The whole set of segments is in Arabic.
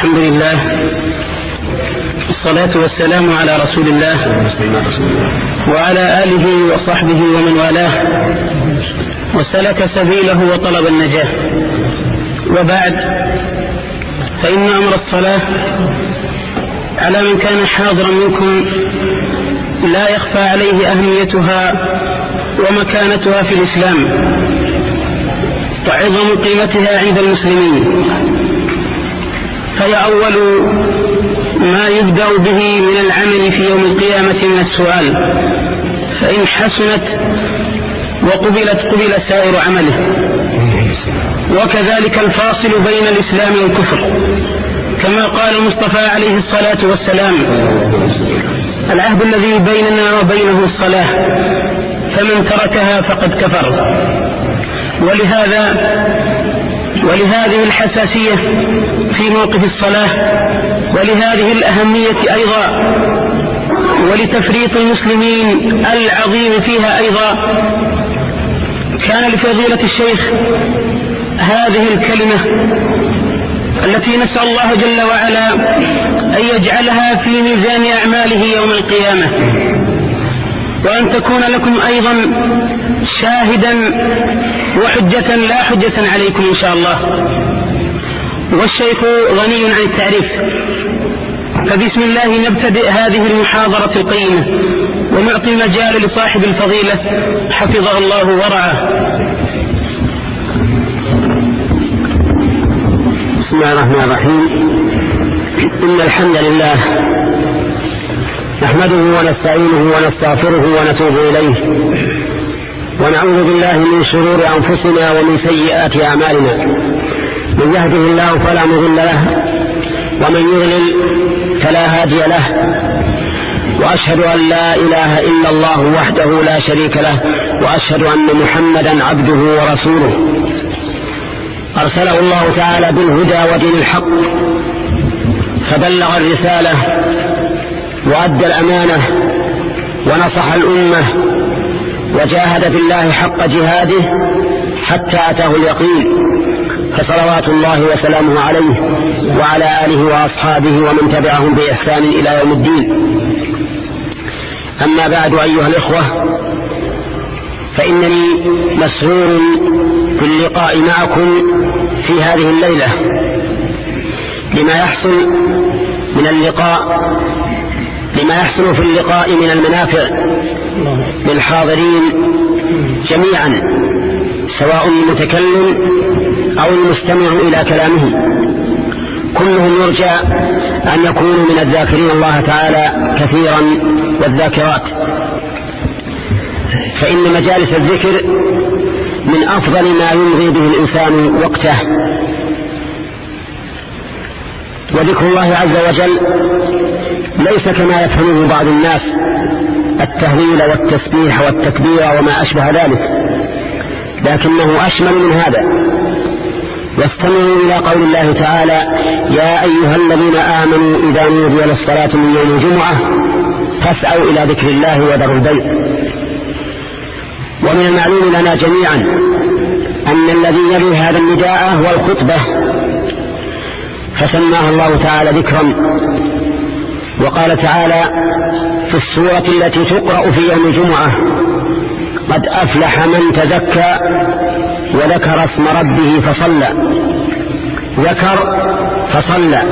الحمد لله. الصلاة والسلام على رسول الله وعلى آله وصحبه ومن والاه. وسلك سبيله وطلب النجاة. وبعد فإن أمر الصلاة على من كان حاضرا منكم لا يخفى عليه أهميتها ومكانتها في الإسلام وعظم قيمتها عند المسلمين. فهي أول ما يبدأ به من العمل في يوم القيامة من السؤال. فإن حسنت وقبلت قبل سائر عمله. وكذلك الفاصل بين الإسلام والكفر. كما قال المصطفى عليه الصلاة والسلام العهد الذي بيننا وبينه الصلاة فمن تركها فقد كفر. ولهذا ولهذه الحساسية في موقف الصلاة ولهذه الأهمية أيضا ولتفريط المسلمين العظيم فيها أيضا. كان لفضيلة الشيخ هذه الكلمة التي نسأل الله جل وعلا أن يجعلها في ميزان أعماله يوم القيامة. وأن تكون لكم أيضا شاهدا وحجة لا حجة عليكم إن شاء الله. والشيخ غني عن التعريف. فبسم الله نبتدئ هذه المحاضرة القيمة ونعطي مجال لصاحب الفضيلة حفظه الله ورعاه. بسم الله الرحمن الرحيم. إن الحمد لله نحمده ونستعينه ونستغفره ونتوب إليه. ونعوذ بالله من شرور أنفسنا ومن سيئات أعمالنا. من يهده الله فلا مضل له ومن يضلل فلا هادي له. وأشهد أن لا إله إلا الله وحده لا شريك له وأشهد أن محمدا عبده ورسوله. أرسله الله تعالى بالهدى ودين الحق فبلغ الرسالة وأدى الأمانة ونصح الأمة وجاهد في الله حق جهاده حتى أتاه اليقين فصلوات الله وسلامه عليه وعلى آله وأصحابه ومن تبعهم بإحسان إلى يوم الدين. أما بعد أيها الإخوة فإنني مسرور في اللقاء معكم في هذه الليلة لما يحصل من اللقاء لما يحصل في اللقاء من المنافع للحاضرين جميعا سواء المتكلم أو المستمع إلى كلامه كلهم يرجى أن يكونوا من الذاكرين الله تعالى كثيرا والذاكرات. فإن مجالس الذكر من أفضل ما يمضي به الإنسان وقته. وذكر الله عز وجل ليس كما يفهمه بعض الناس التهليل والتسبيح والتكبير وما أشبه ذلك لكنه أشمل من هذا. واستمعوا إلى قول الله تعالى يا أيها الذين آمنوا إذا نودي للصلاة من يوم الجمعة فاسعوا إلى ذكر الله وذروا البيع. ومن المعلوم لنا جميعا أن الذي يلي هذا النداء هو الخطبة فسماها الله تعالى ذكرا. وقال تعالى في السورة التي تقرأ في يوم الجمعة قد أفلح من تزكى وذكر اسم ربه فصلى. ذكر فصلى.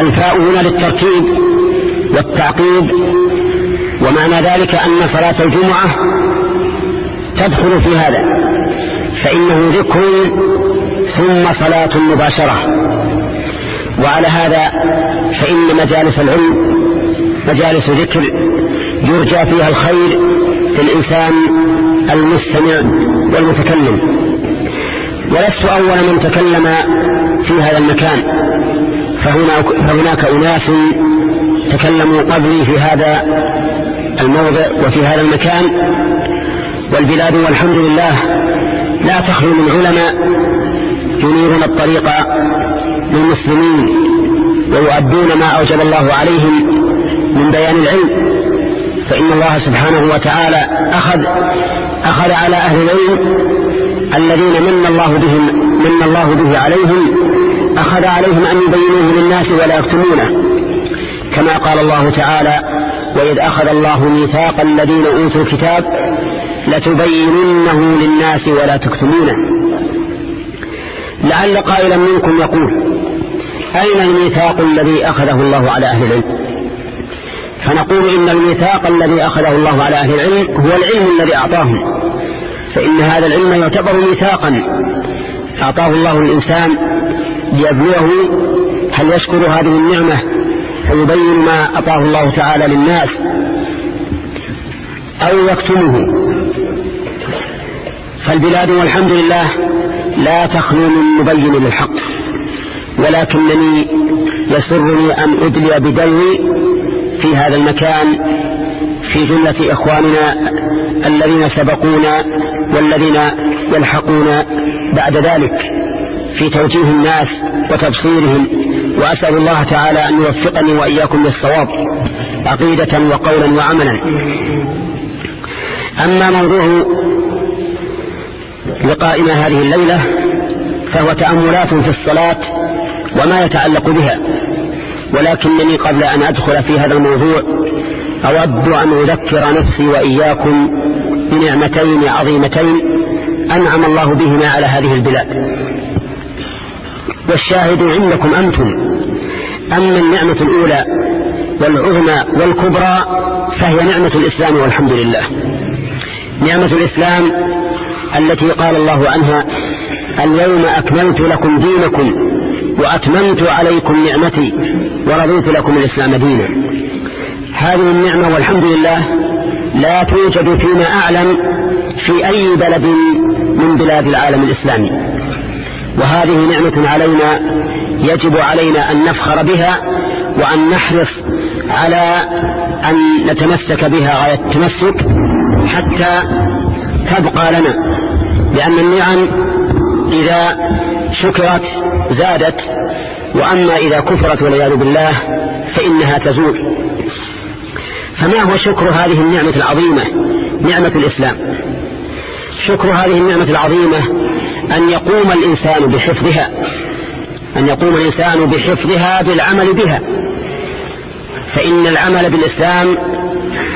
الفاء هنا للترتيب والتعقيب. ومعنى ذلك أن صلاة الجمعة تدخل في هذا فإنه ذكر ثم صلاة مباشرة. وعلى هذا فإن مجالس العلم مجالس ذكر يرجى فيها الخير للإنسان المستمع والمتكلم. ولست أول من تكلم في هذا المكان. فهناك, فهناك أناس تكلموا قبلي في هذا الموضع وفي هذا المكان. والبلاد والحمد لله لا تخلو من علماء ينيرون الطريق للمسلمين ويؤدون ما أوجب الله عليهم من بيان العلم. فإن الله سبحانه وتعالى أخذ أخذ على أهل العلم الذين من الله بهم من الله به عليهم أخذ عليهم أن يبينوه للناس ولا يكتمونه. كما قال الله تعالى وإذ أخذ الله ميثاق الذين أوتوا الكتاب لتبيننه للناس ولا تكتمونه. لعل قائلا منكم يقول أين الميثاق الذي أخذه الله على أهل العلم؟ فنقول إن الميثاق الذي أخذه الله على أهل العلم هو العلم الذي أعطاهم فإن هذا العلم يعتبر ميثاقا. أعطاه الله الإنسان ليبلوه. هل يشكر هذه النعمة؟ فيبين ما أعطاه الله تعالى للناس. أو يكتمه. فالبلاد والحمد لله لا تخلو من مبين للحق. ولكنني يسرني أن أدلي بدلوي في هذا المكان في جملة إخواننا الذين سبقونا والذين يلحقون بعد ذلك في توجيه الناس وتبصيرهم وأسأل الله تعالى أن يوفقني وإياكم للصواب عقيدة وقولا وعملا. أما موضوع لقائنا هذه الليلة فهو تأملات في الصلاة وما يتعلق بها. ولكنني قبل أن أدخل في هذا الموضوع أود أن أذكر نفسي وإياكم بنعمتين عظيمتين أنعم الله بهما على هذه البلاد. والشاهد عندكم أنتم أما النعمة الأولى والعظمى والكبرى فهي نعمة الإسلام والحمد لله. نعمة الإسلام التي قال الله عنها اليوم أكملت لكم دينكم وأتممت عليكم نعمتي ورضيت لكم الإسلام دينا. هذه النعمة والحمد لله لا توجد فيما أعلم في أي بلد من بلاد العالم الإسلامي. وهذه نعمة علينا يجب علينا أن نفخر بها وأن نحرص على أن نتمسك بها غاية التمسك حتى تبقى لنا. لأن النعم إذا شكرت زادت وأما إذا كفرت والعياذ بالله فإنها تزول. فما هو شكر هذه النعمة العظيمة؟ نعمة الإسلام. شكر هذه النعمة العظيمة أن يقوم الإنسان بحفظها أن يقوم الإنسان بحفظها بالعمل بها. فإن العمل بالإسلام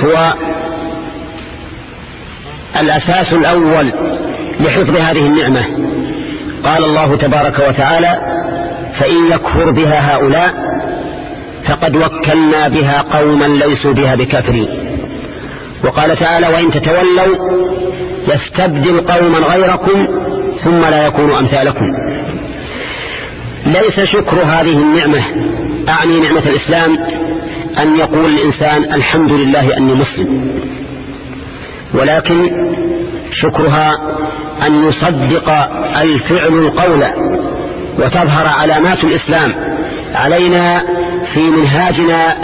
هو الأساس الأول لحفظ هذه النعمة. قال الله تبارك وتعالى فإن يكفر بها هؤلاء فقد وكلنا بها قوما ليسوا بها بكافرين. وقال تعالى وإن تتولوا يستبدل قوما غيركم ثم لا يكونوا أمثالكم. ليس شكر هذه النعمة أعني نعمة الإسلام أن يقول الإنسان الحمد لله أني مسلم. ولكن شكرها أن يصدق الفعل القول وتظهر علامات الإسلام علينا في منهاجنا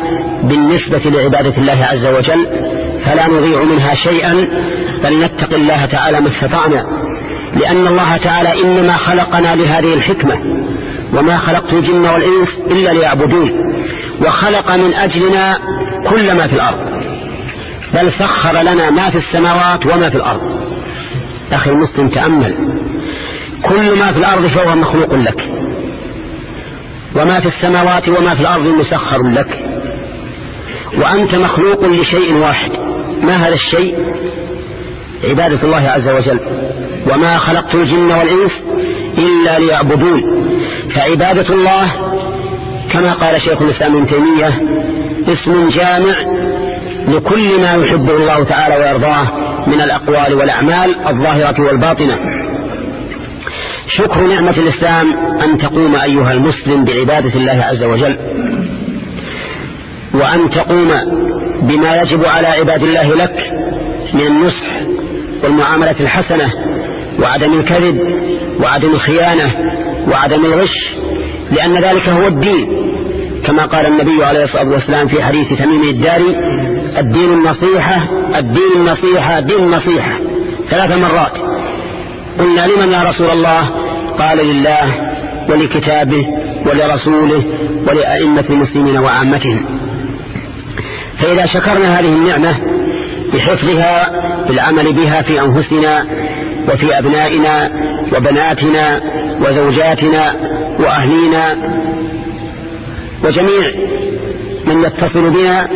بالنسبة لعبادة الله عز وجل فلا نضيع منها شيئا بل نتق الله تعالى ما استطعنا لأن الله تعالى إنما خلقنا لهذه الحكمة وما خلقت الجن والإنس إلا ليعبدون وخلق من أجلنا كل ما في الأرض بل سخر لنا ما في السماوات وما في الأرض. أخي المسلم تأمل كل ما في الأرض فهو مخلوق لك. وما في السماوات وما في الأرض مسخر لك. وأنت مخلوق لشيء واحد. ما هذا الشيء؟ عبادة الله عز وجل. وما خلقت الجن والإنس إلا ليعبدون. فعبادة الله كما قال شيخ الإسلام ابن تيمية اسم جامع لكل ما يحبه الله تعالى ويرضاه. من الأقوال والأعمال الظاهرة والباطنة. شكر نعمة الإسلام أن تقوم أيها المسلم بعبادة الله عز وجل وأن تقوم بما يجب على عباد الله لك من النصح والمعاملة الحسنة وعدم الكذب وعدم الخيانة وعدم الغش لأن ذلك هو الدين. كما قال النبي عليه الصلاة والسلام في حديث تميم الداري الدين النصيحة الدين النصيحة الدين النصيحة. ثلاث مرات. قلنا لمن يا رسول الله؟ قال لله ولكتابه ولرسوله ولأئمة المسلمين وعامتهم. فإذا شكرنا هذه النعمة بحفظها بالعمل بها في أنفسنا وفي أبنائنا وبناتنا وزوجاتنا وأهلينا وجميع من يتصل بنا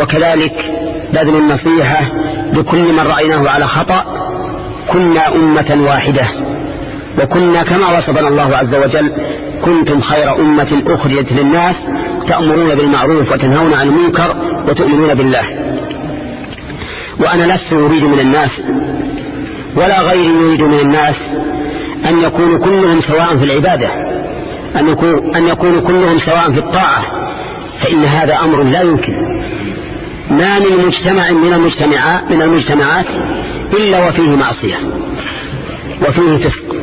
وكذلك بذل النصيحة لكل من رأيناه على خطأ كنا أمة واحدة وكنا كما وصفنا الله عز وجل كنتم خير أمة أخرجت للناس تأمرون بالمعروف وتنهون عن المنكر وتؤمنون بالله. وأنا لست أريد من الناس ولا غيري يريد من الناس أن يكونوا كلهم سواء في العبادة أن يكون أن يكونوا كلهم سواء في الطاعة فإن هذا أمر لا يمكن. ما من مجتمع من المجتمعات من المجتمعات إلا وفيه معصية. وفيه فسق.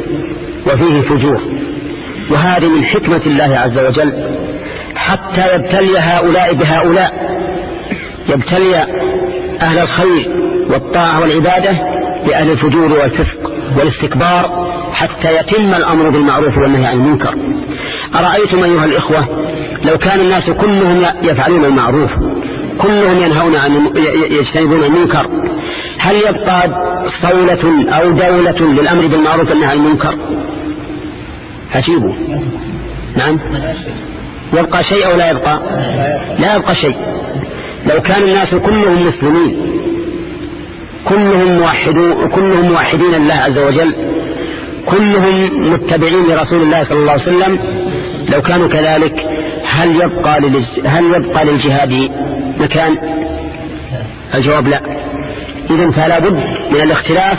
وفيه فجور. وهذه من حكمة الله عز وجل. حتى يبتلي هؤلاء بهؤلاء. يبتلي أهل الخير والطاعة والعبادة بأهل الفجور والفسق والاستكبار حتى يتم الأمر بالمعروف والنهي عن المنكر. أرأيتم أيها الإخوة لو كان الناس كلهم يفعلون المعروف كلهم ينهون عن يجتنبون المنكر. هل يبقى صولة أو دولة للأمر بالمعروف والنهي عن المنكر؟ أجيبوا. نعم. يبقى شيء أو لا يبقى؟ لا يبقى شيء. لو كان الناس كلهم مسلمين كلهم موحدون كلهم موحدين لله عز وجل كلهم متبعين لرسول الله صلى الله عليه وسلم لو كانوا كذلك هل يبقى هل يبقى للجهاد مكان؟ الجواب لا. إذا فلا بد من الاختلاف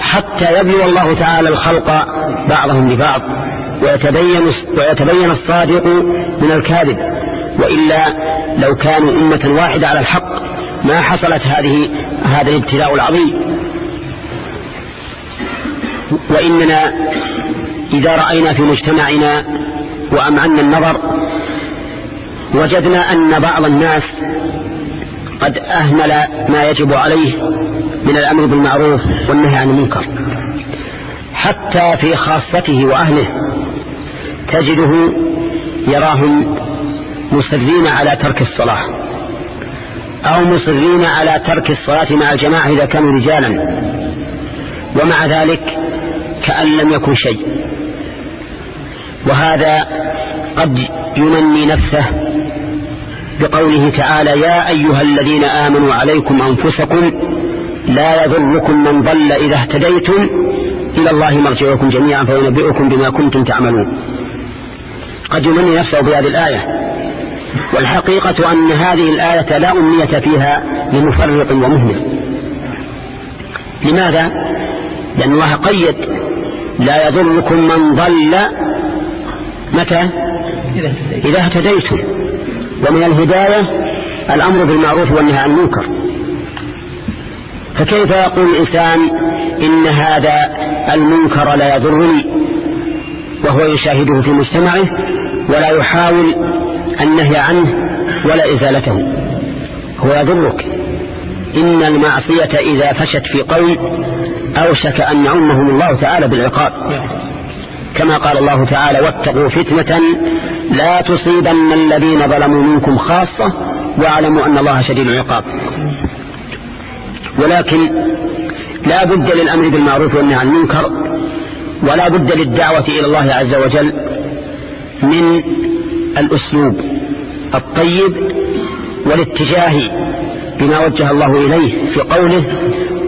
حتى يبلو الله تعالى الخلق بعضهم لبعض ويتبين, ويتبين الصادق من الكاذب. وإلا لو كانوا أمة واحدة على الحق ما حصلت هذه هذا الابتلاء العظيم. وإننا إذا رأينا في مجتمعنا وأمعنا النظر وجدنا أن بعض الناس قد أهمل ما يجب عليه من الأمر بالمعروف والنهي عن المنكر. حتى في خاصته وأهله تجده يراهم مصرين على ترك الصلاة أو مصرين على ترك الصلاة مع الجماعة إذا كانوا رجالا. ومع ذلك كأن لم يكن شيء. وهذا قد يمني نفسه بقوله تعالى يا أيها الذين آمنوا عليكم أنفسكم لا يضركم من ضل إذا اهتديتم إلى الله مرجعكم جميعا فينبئكم بما كنتم تعملون قد يمني نفسه بهذه الآية والحقيقة أن هذه الآية لا أمنية فيها لمفرط ومهمل لماذا؟ لأن الله قيد لا يضركم من ضل متى؟ إذا اهتديتم ومن الهداية الأمر بالمعروف والنهي عن المنكر. فكيف يقول الإنسان إن هذا المنكر لا يضرني وهو يشاهده في مجتمعه ولا يحاول النهي عنه ولا إزالته؟ هو يضرك. إن المعصية إذا فشت في قول أوشك أن يعمهم الله تعالى بالعقاب. كما قال الله تعالى واتقوا فتنة لا تصيبن الذين ظلموا منكم خاصة واعلموا أن الله شديد العقاب. ولكن لا بد للأمر بالمعروف والنهي عن المنكر ولا بد للدعوة إلى الله عز وجل من الأسلوب الطيب والاتجاه بما وجه الله إليه في قوله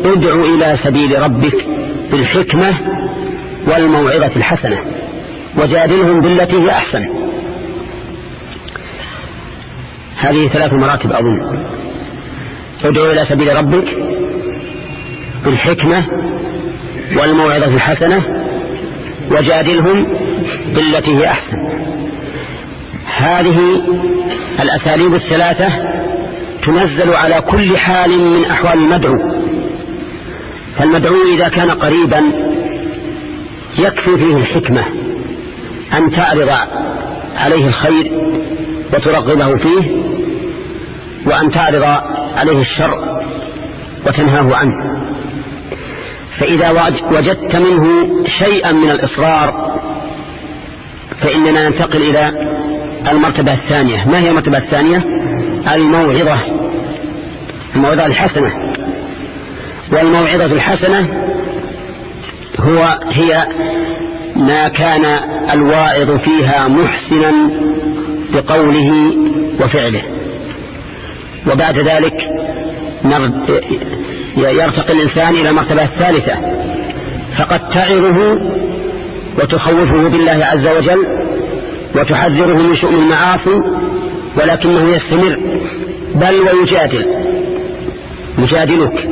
ادع إلى سبيل ربك بالحكمة والموعظة الحسنة وجادلهم بالتي هي أحسن. هذه ثلاث مراتب أظن. ادعو إلى سبيل ربك بالحكمة والموعظة الحسنة وجادلهم بالتي هي أحسن. هذه الأساليب الثلاثة تنزل على كل حال من أحوال المدعو. فالمدعو إذا كان قريبا يكفي فيه الحكمة أن تعرض عليه الخير وترغبه فيه وأن تعرض عليه الشر وتنهاه عنه. فإذا وجدت منه شيئا من الإصرار فإننا ننتقل إلى المرتبة الثانية. ما هي المرتبة الثانية؟ الموعظة. الموعظة الحسنة. والموعظة الحسنة هو هي ما كان الواعظ فيها محسنا بقوله وفعله. وبعد ذلك يرتقي الإنسان إلى المرتبة الثالثة فقد تعظه وتخوفه بالله عز وجل وتحذره من شؤم المعاصي ولكنه يستمر. بل ويجادل. يجادلك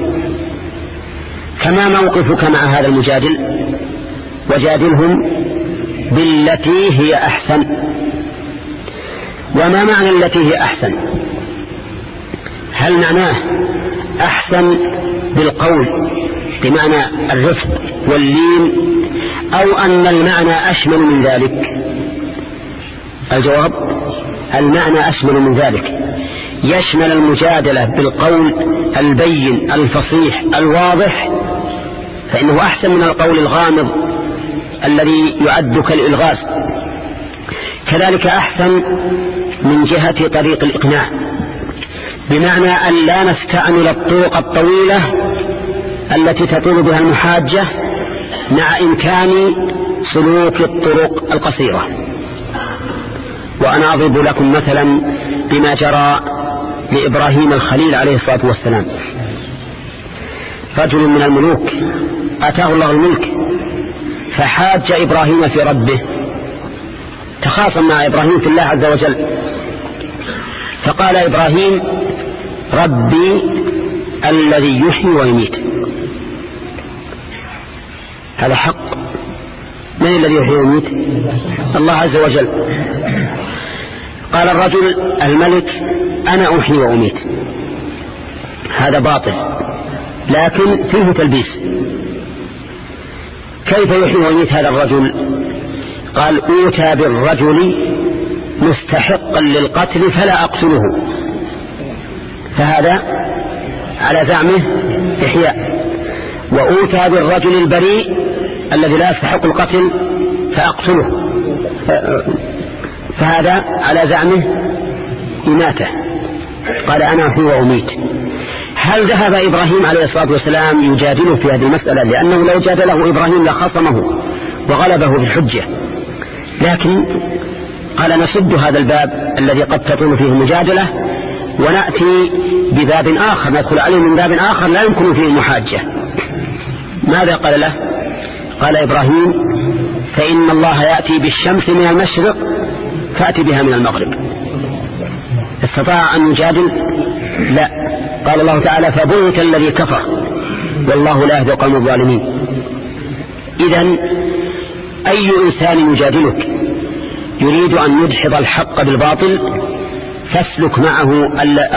كما موقفك مع هذا المجادل؟ وجادلهم بالتي هي أحسن. وما معنى التي هي أحسن؟ هل معناه أحسن بالقول بمعنى الرفق واللين أو أن المعنى أشمل من ذلك؟ الجواب المعنى أشمل من ذلك. يشمل المجادلة بالقول البين الفصيح الواضح فإنه أحسن من القول الغامض الذي يعد كالإلغاز. كذلك أحسن من جهة طريق الإقناع. بمعنى أن لا نستعمل الطرق الطويلة التي تطول بها المحاجة مع إمكان سلوك الطرق القصيرة. وأنا أضرب لكم مثلا بما جرى لإبراهيم الخليل عليه الصلاة والسلام. رجل من الملوك أتاه الله الملك فحاج إبراهيم في ربه تخاصم مع إبراهيم في الله عز وجل. فقال إبراهيم ربي الذي يحيي ويميت. هذا حق. من الذي يحيي ويميت؟ الله عز وجل. قال الرجل الملك أنا أحيي وأميت. هذا باطل لكن فيه تلبيس. كيف يحيي ويميت هذا الرجل؟ قال أوتى بالرجل مستحقا للقتل فلا أقتله. فهذا على زعمه إحياء. وأوتى بالرجل البريء الذي لا يستحق القتل فأقتله. فهذا على زعمه إماتة. قال أنا أحيي وأميت. هل ذهب إبراهيم عليه الصلاة والسلام يجادله في هذه المسألة؟ لأنه لو جادله إبراهيم لخصمه وغلبه بالحجة لكن قال نسد هذا الباب الذي قد تكون فيه المجادلة ونأتي بباب آخر ندخل عليه من باب آخر لا يمكن فيه المحاجة. ماذا قال له؟ قال إبراهيم فإن الله يأتي بالشمس من المشرق فأتي بها من المغرب. استطاع أن يجادل؟ لا. قال الله تعالى فبوت الذي كفر والله لا يهدي قوم الظالمين. إذا أي إنسان يجادلك؟ يريد أن يدحض الحق بالباطل فاسلك معه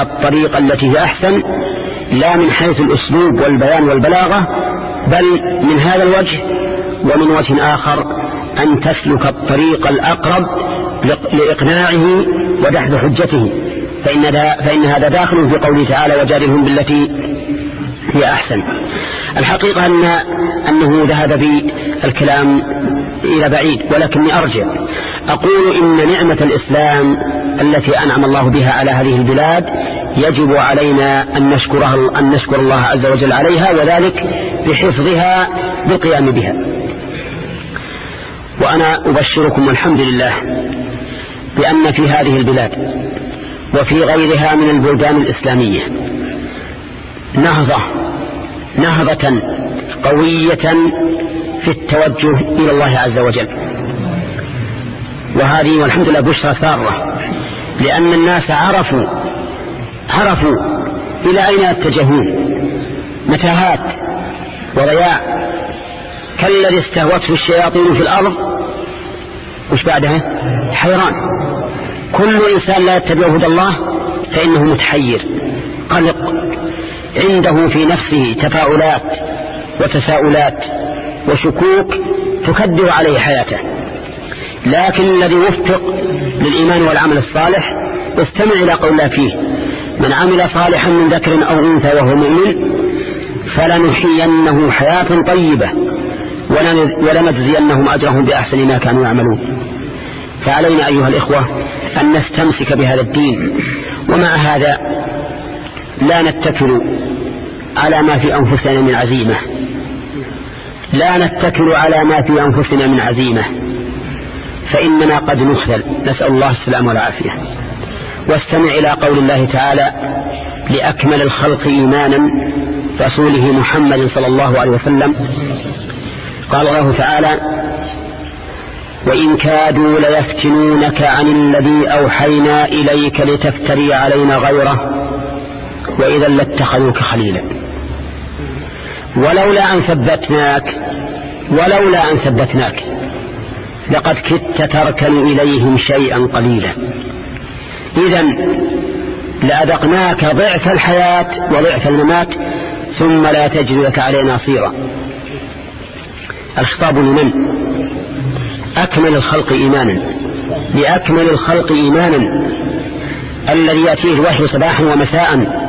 الطريق التي هي أحسن لا من حيث الأسلوب والبيان والبلاغة بل من هذا الوجه ومن وجه آخر أن تسلك الطريق الأقرب لإقناعه ودحض حجته. فإن, فإن هذا داخل في قوله تعالى وجادلهم بالتي هي أحسن الحقيقة أن أنه ذهب بالكلام إلى بعيد ولكني أرجع. أقول إن نعمة الإسلام التي أنعم الله بها على هذه البلاد يجب علينا أن نشكرها أن نشكر الله عز وجل عليها وذلك بحفظها بالقيام بها. وأنا أبشركم والحمد لله بأن في هذه البلاد وفي غيرها من البلدان الإسلامية نهضة نهضة قوية في التوجه إلى الله عز وجل. وهذه والحمد لله بشرى سارة لأن الناس عرفوا عرفوا إلى أين يتجهون. متاهات وضياع كالذي استهوته الشياطين في الأرض. وش بعدها؟ حيران. كل إنسان لا يتبع هدى الله فإنه متحير. قلق. عنده في نفسه تفاؤلات وتساؤلات وشكوك تكدر عليه حياته. لكن الذي وفق للإيمان والعمل الصالح استمع إلى قول الله فيه. من عمل صالحا من ذكر أو أنثى وهو مؤمن فلنحيينه حياة طيبة ولنجزينهم أجرهم بأحسن ما كانوا يعملون. فعلينا أيها الإخوة أن نستمسك بهذا الدين. ومع هذا لا نتكل على ما في أنفسنا من عزيمة. لا نتكل على ما في أنفسنا من عزيمة. فإننا قد نخذل نسأل الله السلام والعافية. واستمع إلى قول الله تعالى لأكمل الخلق إيمانا رسوله محمد صلى الله عليه وسلم. قال الله تعالى وإن كادوا ليفتنونك عن الذي أوحينا إليك لتفتري علينا غيره وإذا لاتخذوك خليلا. ولولا أن ثبتناك ولولا أن ثبتناك. لقد كدت تركن إليهم شيئا قليلا. إذا لأذقناك ضعف الحياة وضعف الممات ثم لا تجد لك علينا صيرا. الخطاب لمن؟ أكمل الخلق إيمانا. لأكمل الخلق إيمانا. الذي يأتيه الوحي صباحا ومساء.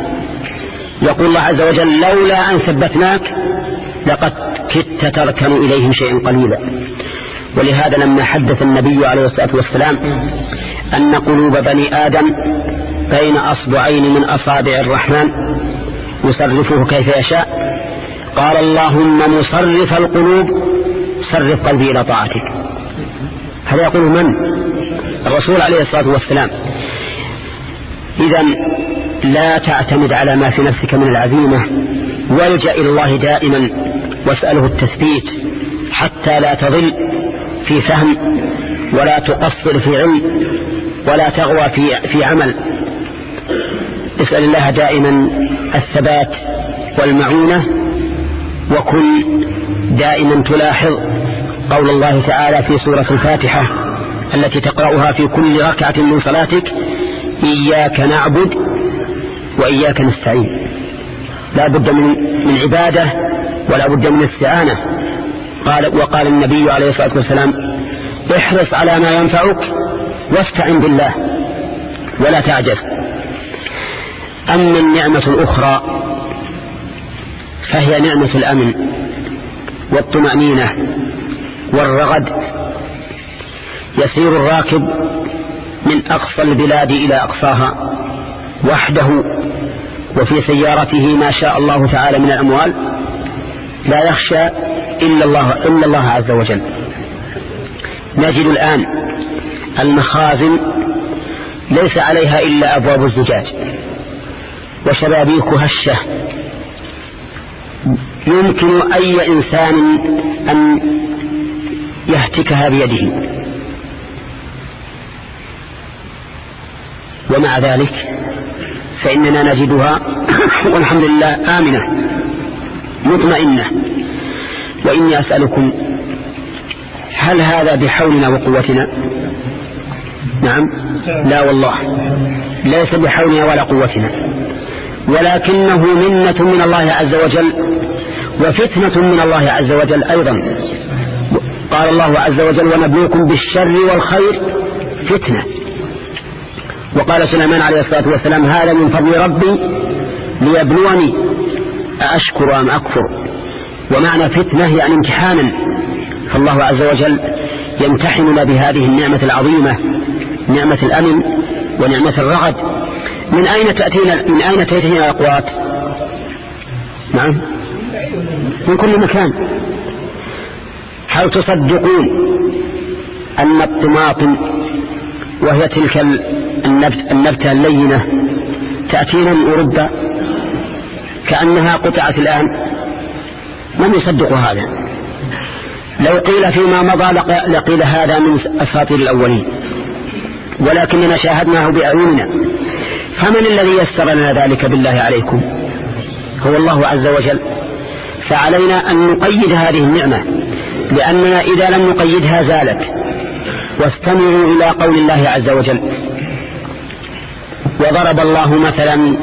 يقول الله عز وجل لولا أن ثبتناك لقد كدت تركن إليهم شيئا قليلا. ولهذا لما حدث النبي عليه الصلاة والسلام أن قلوب بني آدم بين أصبعين من أصابع الرحمن يصرفه كيف يشاء قال اللهم مصرف القلوب صرف قلبي إلى طاعتك. هذا يقول من؟ الرسول عليه الصلاة والسلام. إذا لا تعتمد على ما في نفسك من العزيمة والجأ إلى الله دائما واسأله التثبيت حتى لا تضل. في فهم ولا تقصر في علم ولا تغوى في, في عمل. اسأل الله دائما الثبات والمعونة وكن دائما تلاحظ قول الله تعالى في سورة الفاتحة التي تقرأها في كل ركعة من صلاتك إياك نعبد وإياك نستعين. لا بد من, من عبادة ولا بد من استعانة. قال وقال النبي عليه الصلاة والسلام احرص على ما ينفعك واستعن بالله ولا تعجز. أما النعمة الأخرى فهي نعمة الأمن والطمأنينة والرغد. يسير الراكب من أقصى البلاد إلى أقصاها وحده وفي سيارته ما شاء الله تعالى من الأموال. لا يخشى إلا الله, إلا الله عز وجل. نجد الآن المخازن ليس عليها إلا أبواب الزجاج وشبابيك هشة يمكن أي إنسان أن يهتكها بيده. ومع ذلك فإننا نجدها والحمد لله آمنة مطمئنة. وإني أسألكم هل هذا بحولنا وقوتنا؟ نعم. لا والله. ليس بحولنا ولا قوتنا. ولكنه منة من الله عز وجل وفتنة من الله عز وجل أيضا. قال الله عز وجل ونبلوكم بالشر والخير فتنة. وقال سليمان عليه الصلاة والسلام هذا من فضل ربي ليبلوني. أأشكر أم أكفر؟ ومعنى فتنة يعني امتحانا. فالله عز وجل يمتحننا بهذه النعمة العظيمة نعمة الأمن ونعمة الرغد. من أين تأتينا من أين تأتينا الأقوات نعم. من كل مكان. هل تصدقون أن الطماطم وهي تلك النبت النبتة اللينة تأتينا من أوروبا؟ كأنها قطعت الآن. من يصدق هذا؟ لو قيل فيما مضى لقيل هذا من أساطير الأولين. ولكننا شاهدناه بأعيننا. فمن الذي يسر لنا ذلك بالله عليكم؟ هو الله عز وجل. فعلينا أن نقيد هذه النعمة. لأننا إذا لم نقيدها زالت. واستمعوا إلى قول الله عز وجل. وضرب الله مثلا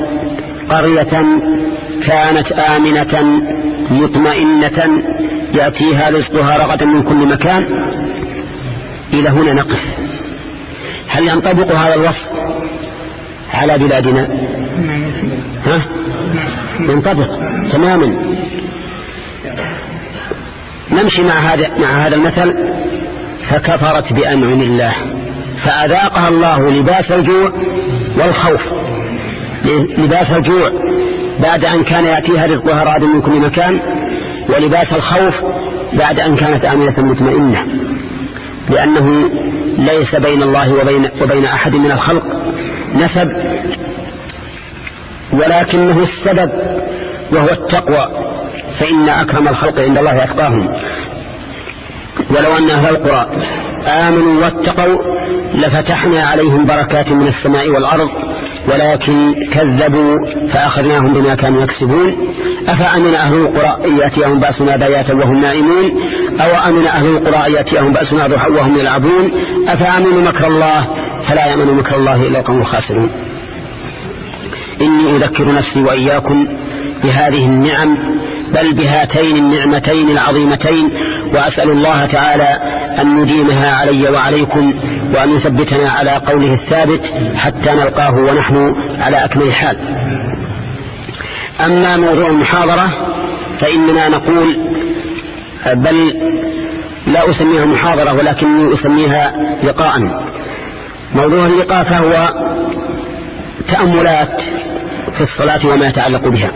قرية كانت آمنة مطمئنة يأتيها رزقها رغدا من كل مكان. إلى هنا نقف. هل ينطبق هذا الوصف على بلادنا؟ ها؟ ينطبق. تماما. نمشي مع هذا مع هذا المثل. فكفرت بأنعم الله. فأذاقها الله لباس الجوع والخوف. لباس الجوع. بعد أن كان يأتيها رزقها راد من كل مكان ولباس الخوف بعد أن كانت آمنة مطمئنة. لأنه ليس بين الله وبين, وبين أحد من الخلق نسب ولكنه السبب وهو التقوى فإن أكرم الخلق عند الله أتقاهم. ولو أن أهل القرى آمنوا واتقوا لفتحنا عليهم بركات من السماء والأرض ولكن كذبوا فأخذناهم بما كانوا يكسبون. أفأمن أهل القرى أن يأتيهم بأسنا بياتا وهم نائمون؟ أو أمن أهل القرى أن يأتيهم بأسنا ضحى وهم يلعبون؟ أفأمنوا مكر الله؟ فلا يأمن مكر الله إلا القوم الخاسرون. إني أذكر نفسي وإياكم بهذه النعم بل بهاتين النعمتين العظيمتين وأسأل الله تعالى أن نديمها علي وعليكم وأن يثبتنا على قوله الثابت حتى نلقاه ونحن على أكمل حال. أما موضوع المحاضرة فإننا نقول بل لا أسميها محاضرة ولكني أسميها لقاء. موضوع اللقاء فهو تأملات في الصلاة وما يتعلق بها.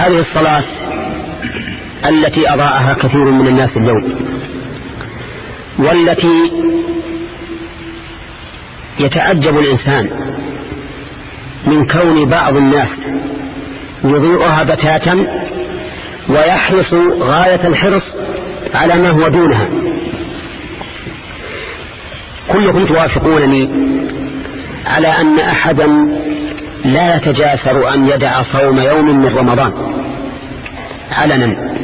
هذه الصلاة التي أضاءها كثير من الناس اليوم والتي يتعجب الإنسان من كون بعض الناس يضيئها بتاتا ويحرص غاية الحرص على ما هو دونها. كلكم توافقونني على أن أحدا لا يتجاسر أن يدع صوم يوم من رمضان. علنا.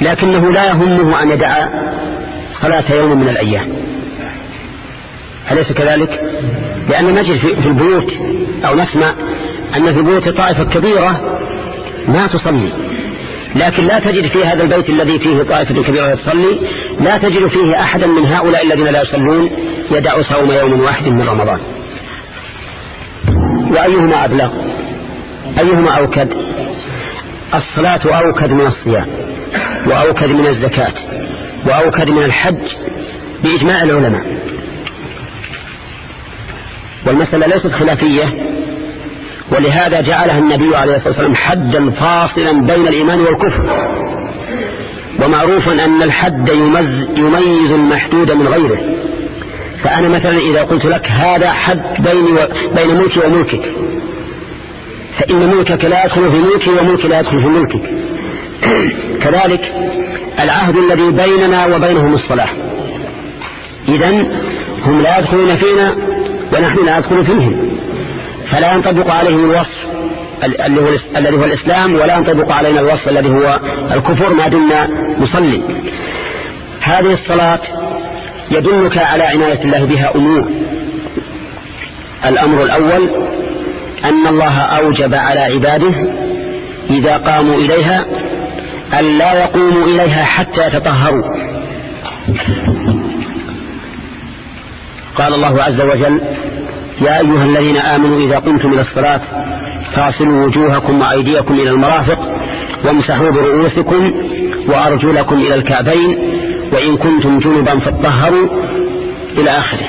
لكنه لا يهمه أن يدع صلاة يوم من الأيام. أليس كذلك؟ لأن نجد في البيوت أو نسمع أن في البيوت طائفة كبيرة ما تصلي. لكن لا تجد في هذا البيت الذي فيه طائفة كبيرة تصلي لا تجد فيه أحدا من هؤلاء الذين لا يصلون يدع صوم يوم واحد من رمضان. وأيهما أبلغ؟ أيهما أوكد؟ الصلاة أوكد من الصيام وأوكد من الزكاة وأوكد من الحج بإجماع العلماء. والمسألة ليست خلافية ولهذا جعلها النبي عليه الصلاة والسلام حدا فاصلا بين الإيمان والكفر. ومعروفا أن الحد يميز المحدود من غيره. فأنا مثلا إذا قلت لك هذا حد بيني بين ملكي وملكك فإن ملكك لا يدخل في ملكي وملكي لا يدخل في ملكك. كذلك العهد الذي بيننا وبينهم الصلاة إذا هم لا يدخلون فينا ونحن لا ندخل فيهم. فلا ينطبق عليهم الوصف الذي هو الإسلام ولا ينطبق علينا الوصف الذي هو الكفر ما دمنا نصلي. هذه الصلاة يدلك على عناية الله بها أمور. الأمر الأول أن الله أوجب على عباده إذا قاموا إليها أن لا يقوموا إليها حتى يتطهروا. قال الله عز وجل يا أيها الذين آمنوا إذا قمتم إلى الصلاة فاصلوا وجوهكم وأيديكم إلى المرافق وامسحوا برؤوسكم وأرجلكم إلى الكعبين وإن كنتم جنبا فاطهروا إلى آخره.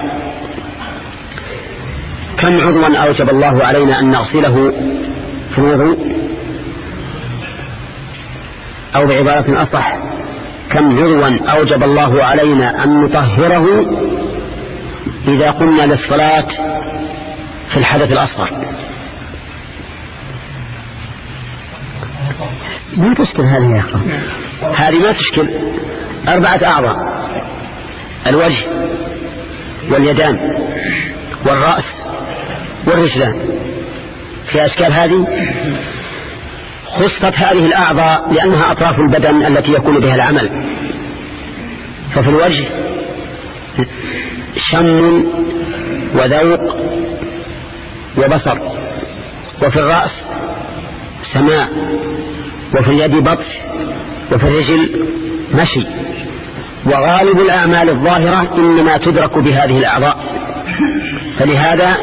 كم عضوا أوجب الله علينا أن نغسله في الوضوء؟ أو بعبارة أصح كم عضوا أوجب الله علينا أن نطهره إذا قمنا للصلاة في الحدث الأصغر؟ ما تشكل هذه يا أخوان. هذه ما تشكل. أربعة أعضاء. الوجه واليدان والرأس والرجلان. في أشكال هذه خصت هذه الأعضاء لأنها أطراف البدن التي يكون بها العمل. ففي الوجه شم وذوق وبصر. وفي الرأس سماع وفي اليد بطش. وفي الرجل مشي. وغالب الأعمال الظاهرة إنما تدرك بهذه الأعضاء. فلهذا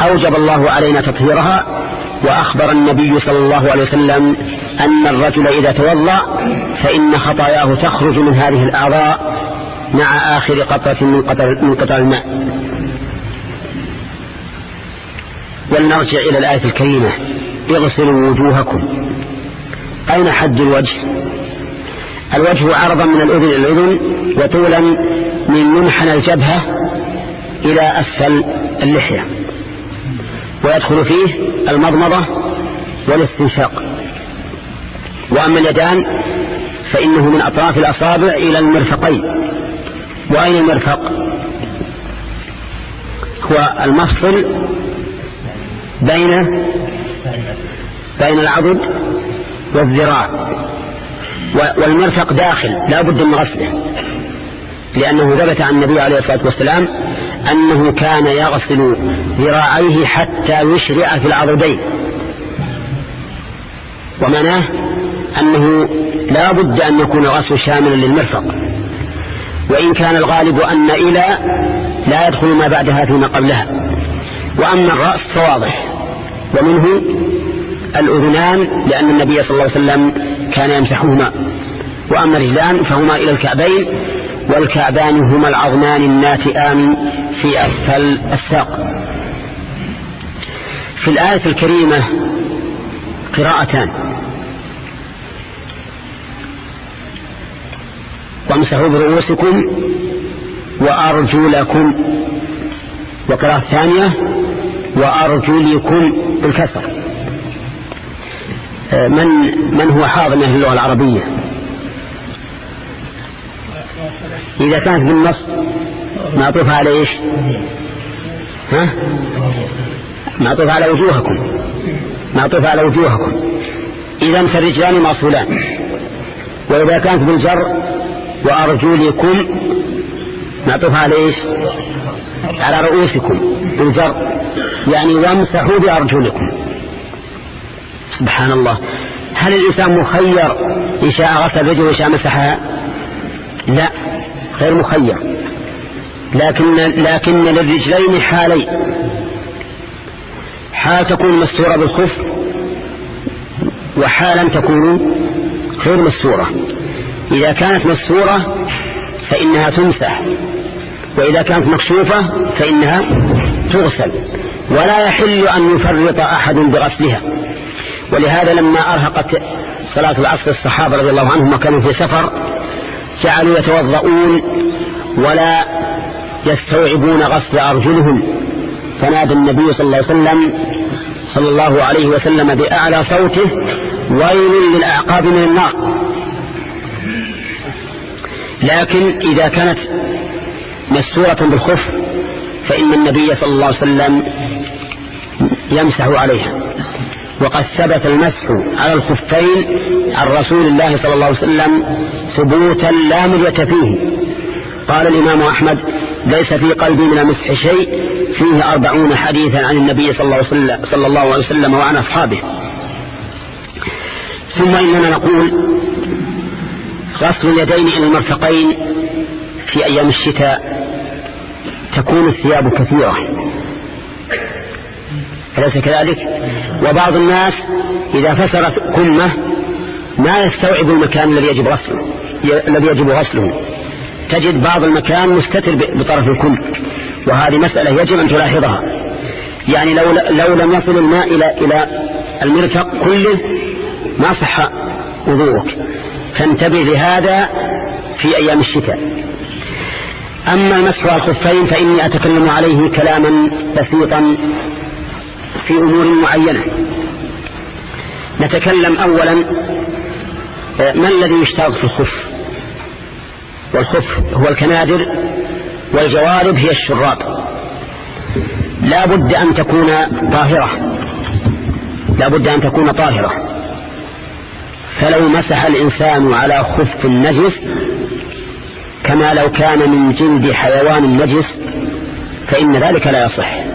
أوجب الله علينا تطهيرها وأخبر النبي صلى الله عليه وسلم أن الرجل إذا تولى فإن خطاياه تخرج من هذه الأعضاء مع آخر قطرة من من قطر الماء. ولنرجع إلى الآية الكريمة اغسلوا وجوهكم. أين حد الوجه؟ الوجه عرضا من الأذن إلى الأذن وطولا من منحنى الجبهة إلى أسفل اللحية. ويدخل فيه المضمضة والاستنشاق. وأما اليدان فإنه من أطراف الأصابع إلى المرفقين. وأين المرفق؟ هو المفصل بين بين العضد والذراع. والمرفق داخل لا بد من غسله لأنه ثبت عن النبي عليه الصلاة والسلام أنه كان يغسل ذراعيه حتى يشرع في العضدين. ومعناه أنه لا بد أن يكون الغسل شاملا للمرفق. وإن كان الغالب أن إلى لا يدخل ما بعدها فيما قبلها. وأما الرأس فواضح. ومنه الأذنان لأن النبي صلى الله عليه وسلم كان يمسحهما. وأما الرجلان فهما إلى الكعبين والكعبان هما العظمان الناتئان في أسفل الساق. في الآية الكريمة قراءتان. وامسحوا برؤوسكم وأرجلكم وقراءة ثانية وأرجلكم بالكسر من من هو حاضر من اللغة العربية؟ إذا كانت بالنص معطوف على إيش؟ ها؟ معطوف على وجوهكم. معطوف على وجوهكم. إذا فالرجلان موصولان وإذا كانت بالجر وأرجلكم معطوف على إيش؟ على رؤوسكم. بالجر. يعني وامسحوا بأرجلكم. سبحان الله هل الإنسان مخير إن شاء غسل رجله وإن شاء مسحها؟ لا غير مخير. لكن, لكن للرجلين حالين. حال تكون مستورة بالخف وحالا تكون غير مستورة. إذا كانت مستورة فإنها تمسح. وإذا كانت مكشوفة فإنها تغسل. ولا يحل أن يفرط أحد بغسلها. ولهذا لما أرهقت صلاة العصر الصحابة رضي الله عنهم كانوا في سفر جعلوا يتوضؤون ولا يستوعبون غسل أرجلهم. فنادى النبي صلى الله عليه وسلم صلى الله عليه وسلم بأعلى صوته ويل للأعقاب من النار. لكن إذا كانت مسورة بالخف فإن النبي صلى الله عليه وسلم يمسح عليها. وقد ثبت المسح على الخفين عن رسول الله صلى الله عليه وسلم ثبوتا لا مرية فيه. قال الإمام أحمد ليس في قلبي من المسح شيء فيه أربعون حديثا عن النبي صلى الله عليه وسلم, صلى الله عليه وسلم وعن أصحابه. ثم إننا نقول غسل اليدين إلى المرفقين في أيام الشتاء تكون الثياب كثيرة. أليس كذلك؟ وبعض الناس إذا فسرت كمة ما يستوعب المكان الذي يجب غسله الذي يجب غسله. تجد بعض المكان مستتر بطرف الكم وهذه مسألة يجب أن تلاحظها. يعني لو, لو لم يصل الماء إلى, إلى المرفق كله ما صح وضوءك. فانتبه لهذا في أيام الشتاء. أما المسح على الخفين فإني أتكلم عليه كلاما بسيطا في أمور معينة. نتكلم أولا ما الذي يشترط في الخف؟ والخف هو الكنادر والجوارب هي الشراب. لا بد أن تكون طاهرة. لا بد أن تكون طاهرة. فلو مسح الإنسان على خف النجس كما لو كان من جلد حيوان نجس فإن ذلك لا يصح.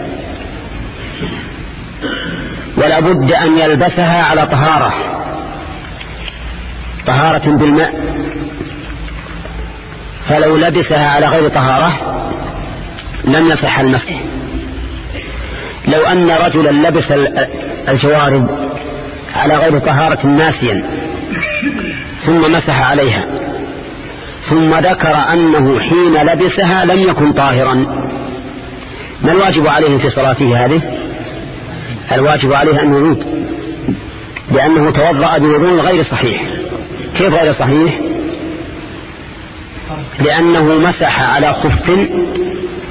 ولا بد أن يلبسها على طهارة. طهارة بالماء. فلو لبسها على غير طهارة لم يصح المسح. لو أن رجلا لبس الجوارب على غير طهارة ناسيا ثم مسح عليها ثم ذكر أنه حين لبسها لم يكن طاهرا. ما الواجب عليه في صلاته هذه؟ الواجب عليه أن يعود لأنه توضأ بوضوء غير صحيح. كيف غير صحيح؟ لأنه مسح على خف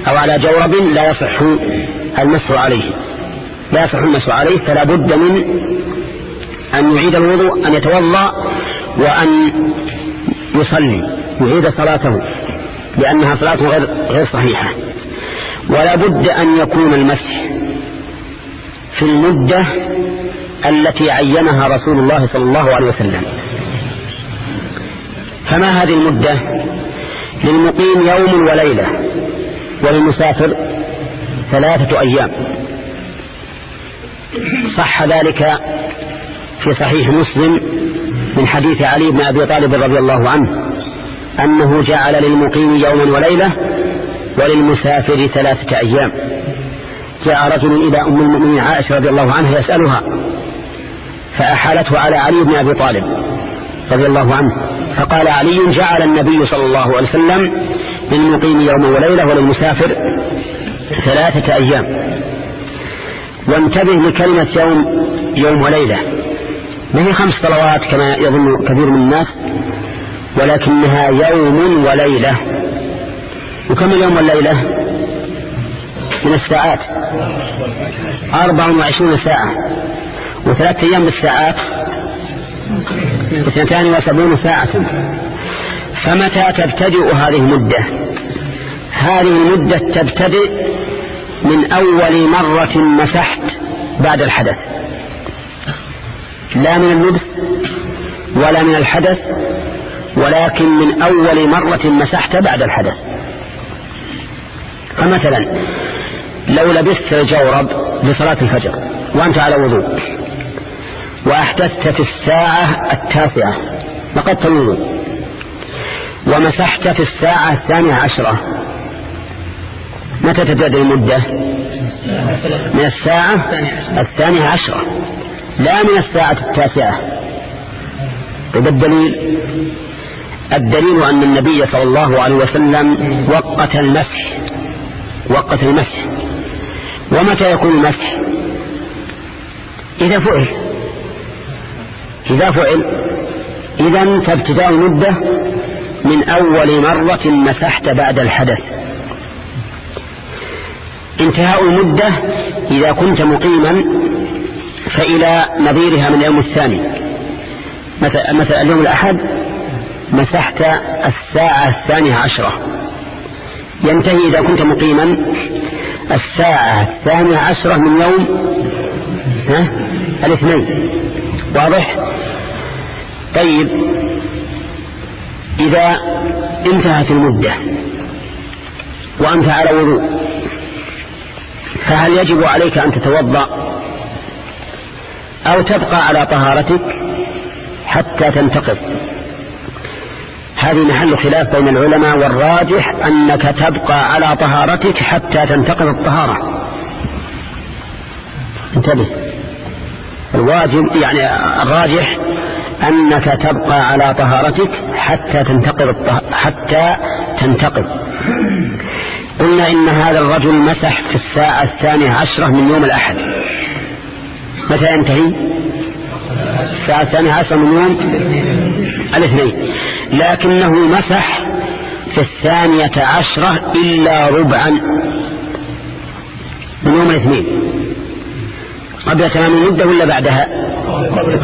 أو على جورب لا يصح المسح عليه. لا يصح المسح عليه فلا بد من أن يعيد الوضوء أن يتوضأ وأن يصلي يعيد صلاته لأنها صلاة غير, غير صحيحة. ولا بد أن يكون المسح في المدة التي عينها رسول الله صلى الله عليه وسلم. فما هذه المدة؟ للمقيم يوم وليلة وللمسافر ثلاثة أيام. صح ذلك في صحيح مسلم من حديث علي بن أبي طالب رضي الله عنه أنه جعل للمقيم يوما وليلة وللمسافر ثلاثة أيام. جاء رجل إلى أم المؤمنين عائشة رضي الله عنها يسألها فأحالته على علي بن أبي طالب رضي الله عنه فقال علي جعل النبي صلى الله عليه وسلم للمقيم يوم وليلة وللمسافر ثلاثة أيام وانتبه لكلمة يوم يوم وليلة. ما هي خمس صلوات كما يظن كثير من الناس ولكنها يوم وليلة. وكم اليوم والليلة من الساعات أربع وعشرون ساعة. وثلاثة أيام بالساعات. اثنتان وسبعون ساعة. فمتى تبتدئ هذه المدة؟ هذه المدة تبتدئ من أول مرة مسحت بعد الحدث. لا من اللبس ولا من الحدث ولكن من أول مرة مسحت بعد الحدث. فمثلا لو لبست الجورب لصلاة الفجر وأنت على وضوء وأحدثت في الساعة التاسعة نقضت الوضوء ومسحت في الساعة الثانية عشرة متى تبدأ المدة؟ من الساعة الثانية عشرة لا من الساعة التاسعة طيب الدليل؟ الدليل أن النبي صلى الله عليه وسلم وقت المسح وقت المسح ومتى يكون المسح؟ إذا فعل. إذا فعل. إذا فابتداء المدة من أول مرة مسحت بعد الحدث. انتهاء المدة إذا كنت مقيما فإلى نظيرها من اليوم الثاني. مثلا اليوم الأحد مسحت الساعة الثانية عشرة. ينتهي إذا كنت مقيما الساعة الثانية عشرة من يوم ها الاثنين. واضح؟ طيب. إذا انتهت المدة وأنت على وضوء فهل يجب عليك أن تتوضأ أو تبقى على طهارتك حتى تنتقض؟ هذه محل خلاف بين العلماء والراجح أنك تبقى على طهارتك حتى تنتقض الطهارة. انتبه. الواجب يعني الراجح أنك تبقى على طهارتك حتى تنتقض حتى تنتقض. قلنا إن هذا الرجل مسح في الساعة الثانية عشرة من يوم الأحد. متى ينتهي؟ الساعة الثانية عشرة من يوم الاثنين. لكنه مسح في الثانية عشرة إلا ربعا من يوم الاثنين. قبل تمام المدة ولا بعدها؟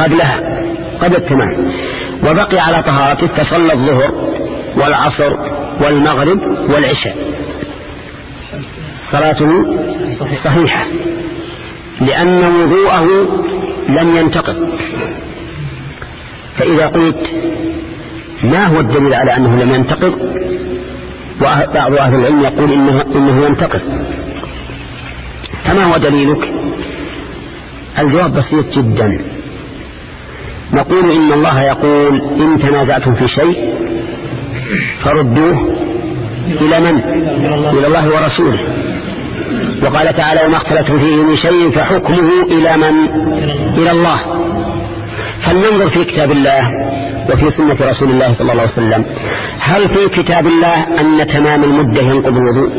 قبلها. قبل التمام. وبقي على طهارته فصلى الظهر والعصر والمغرب والعشاء. صلاته صحيحة. لأن وضوءه لم ينتقض. فإذا قلت ما هو الدليل على أنه لم ينتقض؟ وبعض أهل العلم يقول إنه, إنه ينتقض. فما هو دليلك؟ الجواب بسيط جدا. نقول إن الله يقول إن تنازعتم في شيء فردوه إلى من؟ إلى الله ورسوله. وقال تعالى وما اختلفتم فيه من شيء فحكمه إلى من؟ إلى الله. فلننظر في كتاب الله وفي سنة رسول الله صلى الله عليه وسلم. هل في كتاب الله أن تمام المدة ينقض الوضوء؟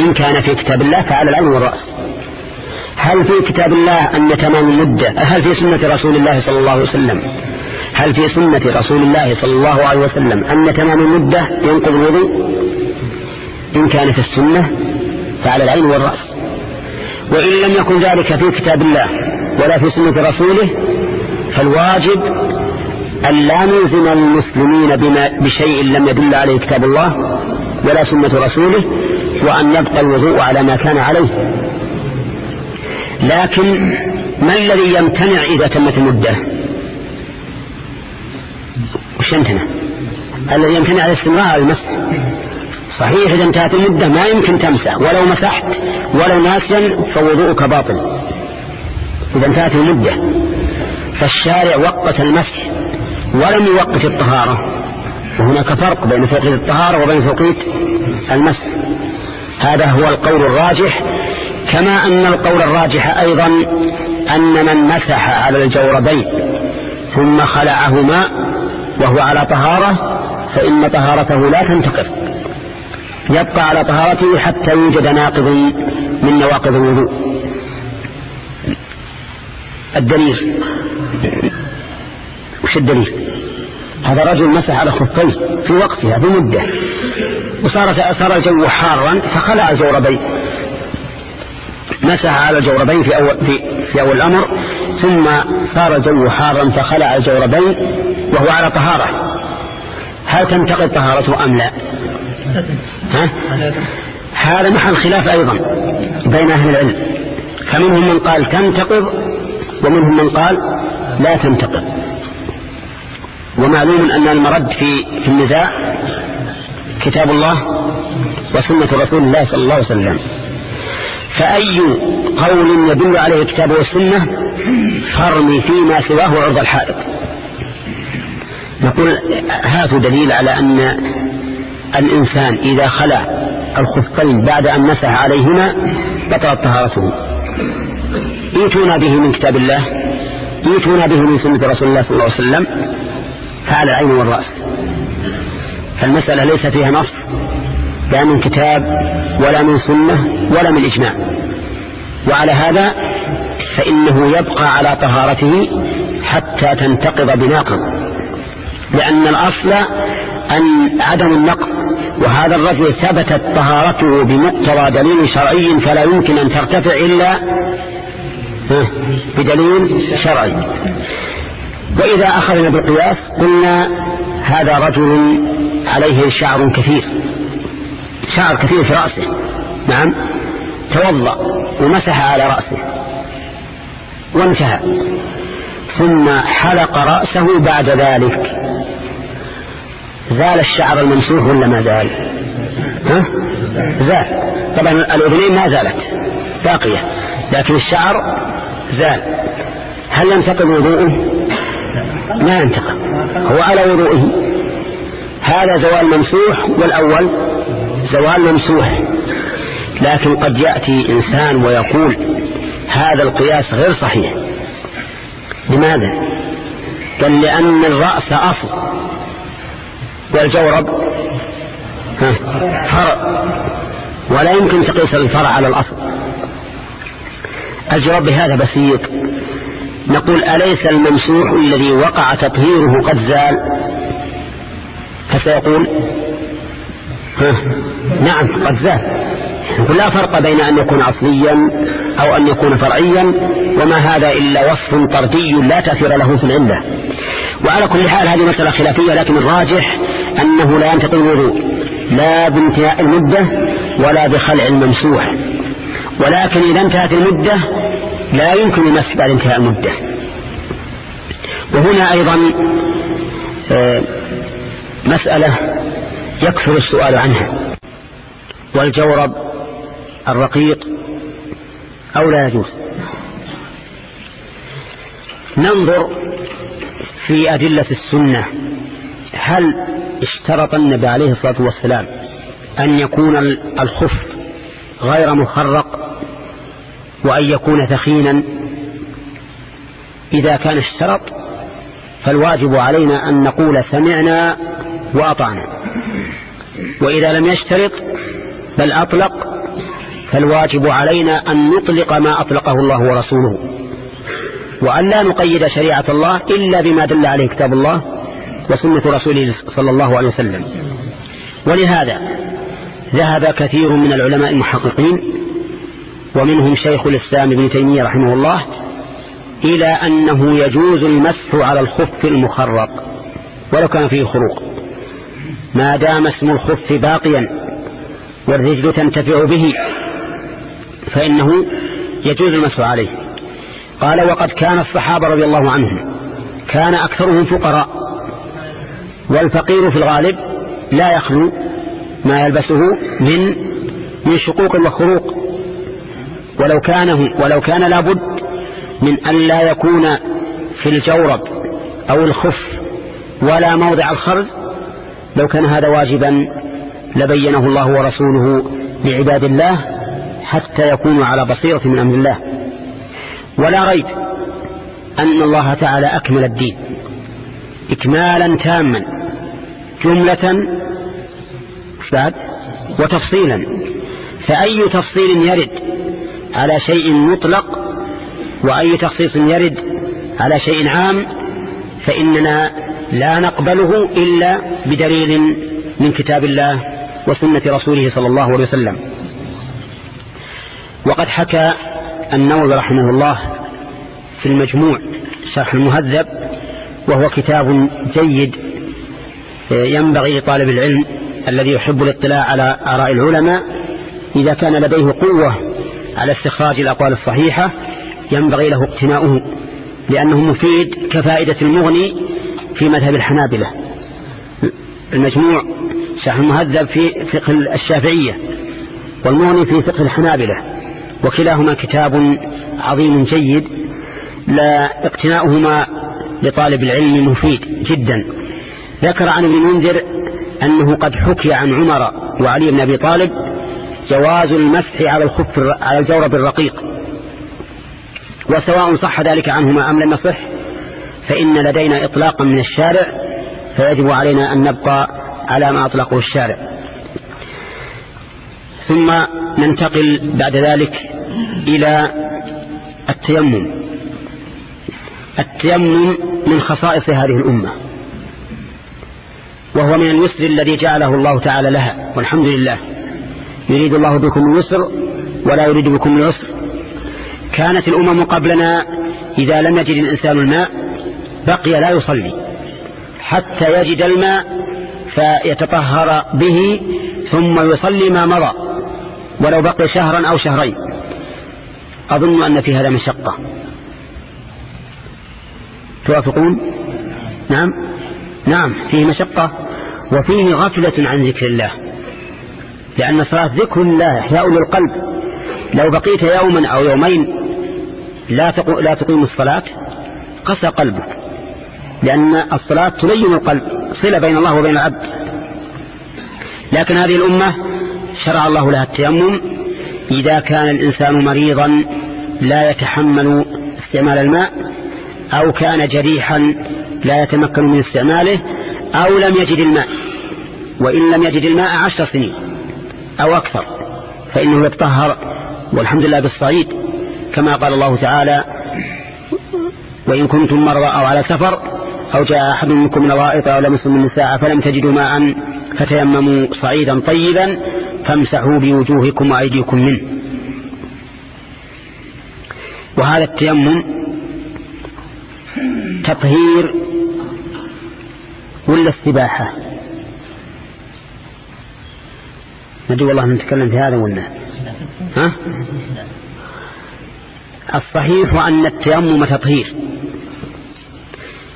إن كان في كتاب الله فعلى العين والرأس. هل في كتاب الله أن تمام المدة؟ هل في سنة رسول الله صلى الله عليه وسلم؟ هل في سنة رسول الله صلى الله عليه وسلم أن تمام المدة ينقض الوضوء؟ إن كان في السنة فعلى العين والرأس. وإن لم يكن ذلك في كتاب الله ولا في سنة رسوله فالواجب أن لا نلزم المسلمين بما بشيء لم يدل عليه كتاب الله ولا سنة رسوله وأن يبقى الوضوء على ما كان عليه. لكن ما الذي يمتنع إذا تمت المدة؟ وش يمتنع؟ الذي يمتنع الاستمرار على المسح صحيح إذا انتهت المدة ما يمكن تمسح. ولو مسحت ولو ناسيا فوضوءك باطل. إذا انتهت المدة. فالشارع وقت المسح ولم يوقت الطهارة. وهناك فرق بين توقيت الطهارة وبين توقيت المسح. هذا هو القول الراجح كما أن القول الراجح أيضا أن من مسح على الجوربين ثم خلعهما وهو على طهارة فإن طهارته لا تنتقض. يبقى على طهارته حتى يوجد ناقض من نواقض الوضوء. الدليل. وش الدليل؟ هذا رجل مسح على خفيه في وقتها بمدة. وصار صار الجو حارا فخلع الجوربين مسح على الجوربين في أول, في, في أول الأمر ثم صار الجو حارا فخلع الجوربين وهو على طهارة. هل تنتقد طهارته أم لا؟ ها؟ هذا محل خلاف أيضا بين أهل العلم. فمنهم من قال تنتقض ومنهم من قال لا تنتقض. ومعلوم أن المرد في, في النزاع كتاب الله وسنة رسول الله صلى الله عليه وسلم. فأي قول يدل عليه الكتاب والسنة فرمي فيما سواه عرض الحائط. نقول هذا دليل على أن الإنسان إذا خلع الخفين بعد أن مسح عليهما بطلت طهارته. ايتونا به من كتاب الله ايتونا به من سنة رسول الله صلى الله عليه وسلم فعلى العين والرأس. فالمسألة ليس فيها نص لا من كتاب ولا من سنة ولا من إجماع. وعلى هذا فإنه يبقى على طهارته حتى تنتقض بناقض لأن الأصل أن عدم النقض وهذا الرجل ثبتت طهارته بمقتضى دليل شرعي فلا يمكن أن ترتفع إلا بدليل شرعي. وإذا أخذنا بالقياس قلنا هذا رجل عليه شعر كثير شعر كثير في رأسه. نعم توضأ ومسح على رأسه وانتهى. ثم حلق رأسه بعد ذلك. زال الشعر الممسوح ولا ما زال؟ ها؟ زال. طبعا الأذنين ما زالت باقية لكن الشعر زال. هل ينتقل وضوءه؟ ما ينتقل هو على وضوئه هذا زوال ممسوح والأول زوال ممسوح. لكن قد يأتي إنسان ويقول هذا القياس غير صحيح. لماذا؟ قال لأن الرأس أصل. والجورب فرع ولا يمكن تقيس الفرع على الأصل. الجواب بهذا بسيط. نقول أليس الممسوح الذي وقع تطهيره قد زال؟ فسيقول نعم قد زال. نقول لا فرق بين أن يكون أصليا أو أن يكون فرعيا وما هذا إلا وصف طردي لا تأثير له في العلة. وعلى كل حال هذه مسألة خلافية لكن الراجح أنه لا ينتقل الوضوء لا بانتهاء المدة ولا بخلع الممسوح. ولكن إذا انتهت المدة لا يمكن المسح بعد انتهاء المدة. وهنا أيضا آه، مسألة يكثر السؤال عنها. والجورب الرقيق أو لا يجوز. ننظر في أدلة السنة هل اشترط النبي عليه الصلاة والسلام أن يكون الخف غير مخرق وأن يكون ثخينا؟ إذا كان اشترط فالواجب علينا أن نقول سمعنا وأطعنا. وإذا لم يشترط بل أطلق فالواجب علينا أن نطلق ما أطلقه الله ورسوله. وأن لا نقيد شريعة الله إلا بما دل عليه كتاب الله وسنة رسوله صلى الله عليه وسلم. ولهذا ذهب كثير من العلماء المحققين ومنهم شيخ الإسلام ابن تيمية رحمه الله إلى أنه يجوز المسح على الخف المخرق ولو كان فيه خروق. ما دام اسم الخف باقيا والرجل تنتفع به فإنه يجوز المسح عليه. قال وقد كان الصحابة رضي الله عنهم كان أكثرهم فقراء والفقير في الغالب لا يخلو ما يلبسه من من شقوق وخروق. ولو كان ولو كان لابد من أن لا يكون في الجورب أو الخف ولا موضع الخرز لو كان هذا واجبا لبينه الله ورسوله لعباد الله حتى يكونوا على بصيرة من أمر الله. ولا ريب أن الله تعالى أكمل الدين إكمالا تاما جملة بعد وتفصيلا. فأي تفصيل يرد على شيء مطلق وأي تخصيص يرد على شيء عام فإننا لا نقبله إلا بدليل من كتاب الله وسنة رسوله صلى الله عليه وسلم. وقد حكى النووي رحمه الله في المجموع شرح المهذب وهو كتاب جيد ينبغي لطالب العلم الذي يحب الاطلاع على آراء العلماء إذا كان لديه قوة على استخراج الأقوال الصحيحة ينبغي له اقتناؤه لأنه مفيد كفائدة المغني في مذهب الحنابلة. المجموع شرح المهذب في فقه الشافعية والمغني في فقه الحنابلة. وكلاهما كتاب عظيم جيد لا اقتناؤهما لطالب العلم مفيد جدا. ذكر عن ابن منذر أنه قد حكي عن عمر وعلي بن أبي طالب جواز المسح على الخف على الجورب الرقيق وسواء صح ذلك عنهما أم لم يصح فإن لدينا إطلاقا من الشارع فيجب علينا أن نبقى على ما أطلقه الشارع. ثم ننتقل بعد ذلك إلى التيمم. التيمم من خصائص هذه الأمة. وهو من اليسر الذي جعله الله تعالى لها. والحمد لله. يريد الله بكم اليسر ولا يريد بكم العسر. كانت الأمم قبلنا إذا لم يجد الإنسان الماء بقي لا يصلي. حتى يجد الماء فيتطهر به ثم يصلي ما مضى. ولو بقي شهرا أو شهرين. أظن أن في هذا مشقة. توافقون؟ نعم؟ نعم فيه مشقة وفيه غفلة عن ذكر الله. لأن صلاة ذكر الله إحياء للقلب لو بقيت يوما أو يومين لا لا تقيم الصلاة قسى قلبك. لأن الصلاة تلين القلب صلة بين الله وبين العبد. لكن هذه الأمة شرع الله لها التيمم. إذا كان الإنسان مريضا لا يتحمل استعمال الماء أو كان جريحا لا يتمكن من استعماله أو لم يجد الماء وإن لم يجد الماء عشر سنين أو أكثر فإنه يتطهر والحمد لله بالصعيد. كما قال الله تعالى وإن كنتم مرضى أو على سفر أو جاء أحد منكم من الغائط أو لمسوا من النساء فلم تجدوا ماء فتيمموا صعيدا طيبا فامسحوا بوجوهكم وأيديكم منه. وهذا التيمم تطهير ولا السباحة ندعو والله نتكلم في هذا ولا ها؟ الصحيح أن التيمم تطهير.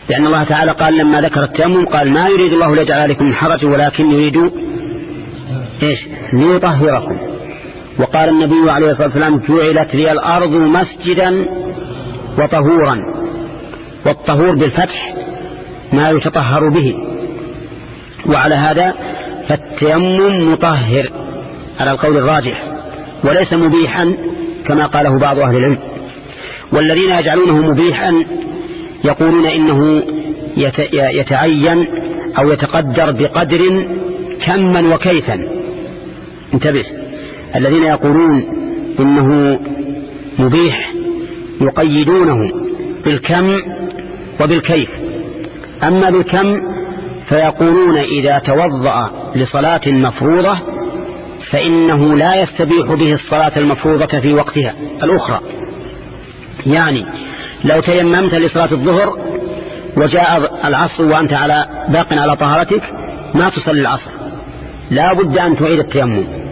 لأن الله تعالى قال لما ذكر التيمم قال ما يريد الله ليجعل عليكم من حرج ولكن يريد إيش؟ ليطهركم. وقال النبي عليه الصلاة والسلام جعلت لي الأرض مسجدا وطهورا. والطهور بالفتح ما يتطهر به. وعلى هذا فالتيمم مطهر على القول الراجح وليس مبيحا كما قاله بعض أهل العلم. والذين يجعلونه مبيحا يقولون إنه يتعين أو يتقدر بقدر كما وكيفا. انتبه. الذين يقولون إنه مبيح يقيدونه بالكم وبالكيف. أما بالكم فيقولون إذا توضأ لصلاة مفروضة فإنه لا يستبيح به الصلاة المفروضة في وقتها الأخرى. يعني لو تيممت لصلاة الظهر وجاء العصر وأنت على باق على طهارتك ما تصلي العصر. لا بد أن تعيد التيمم.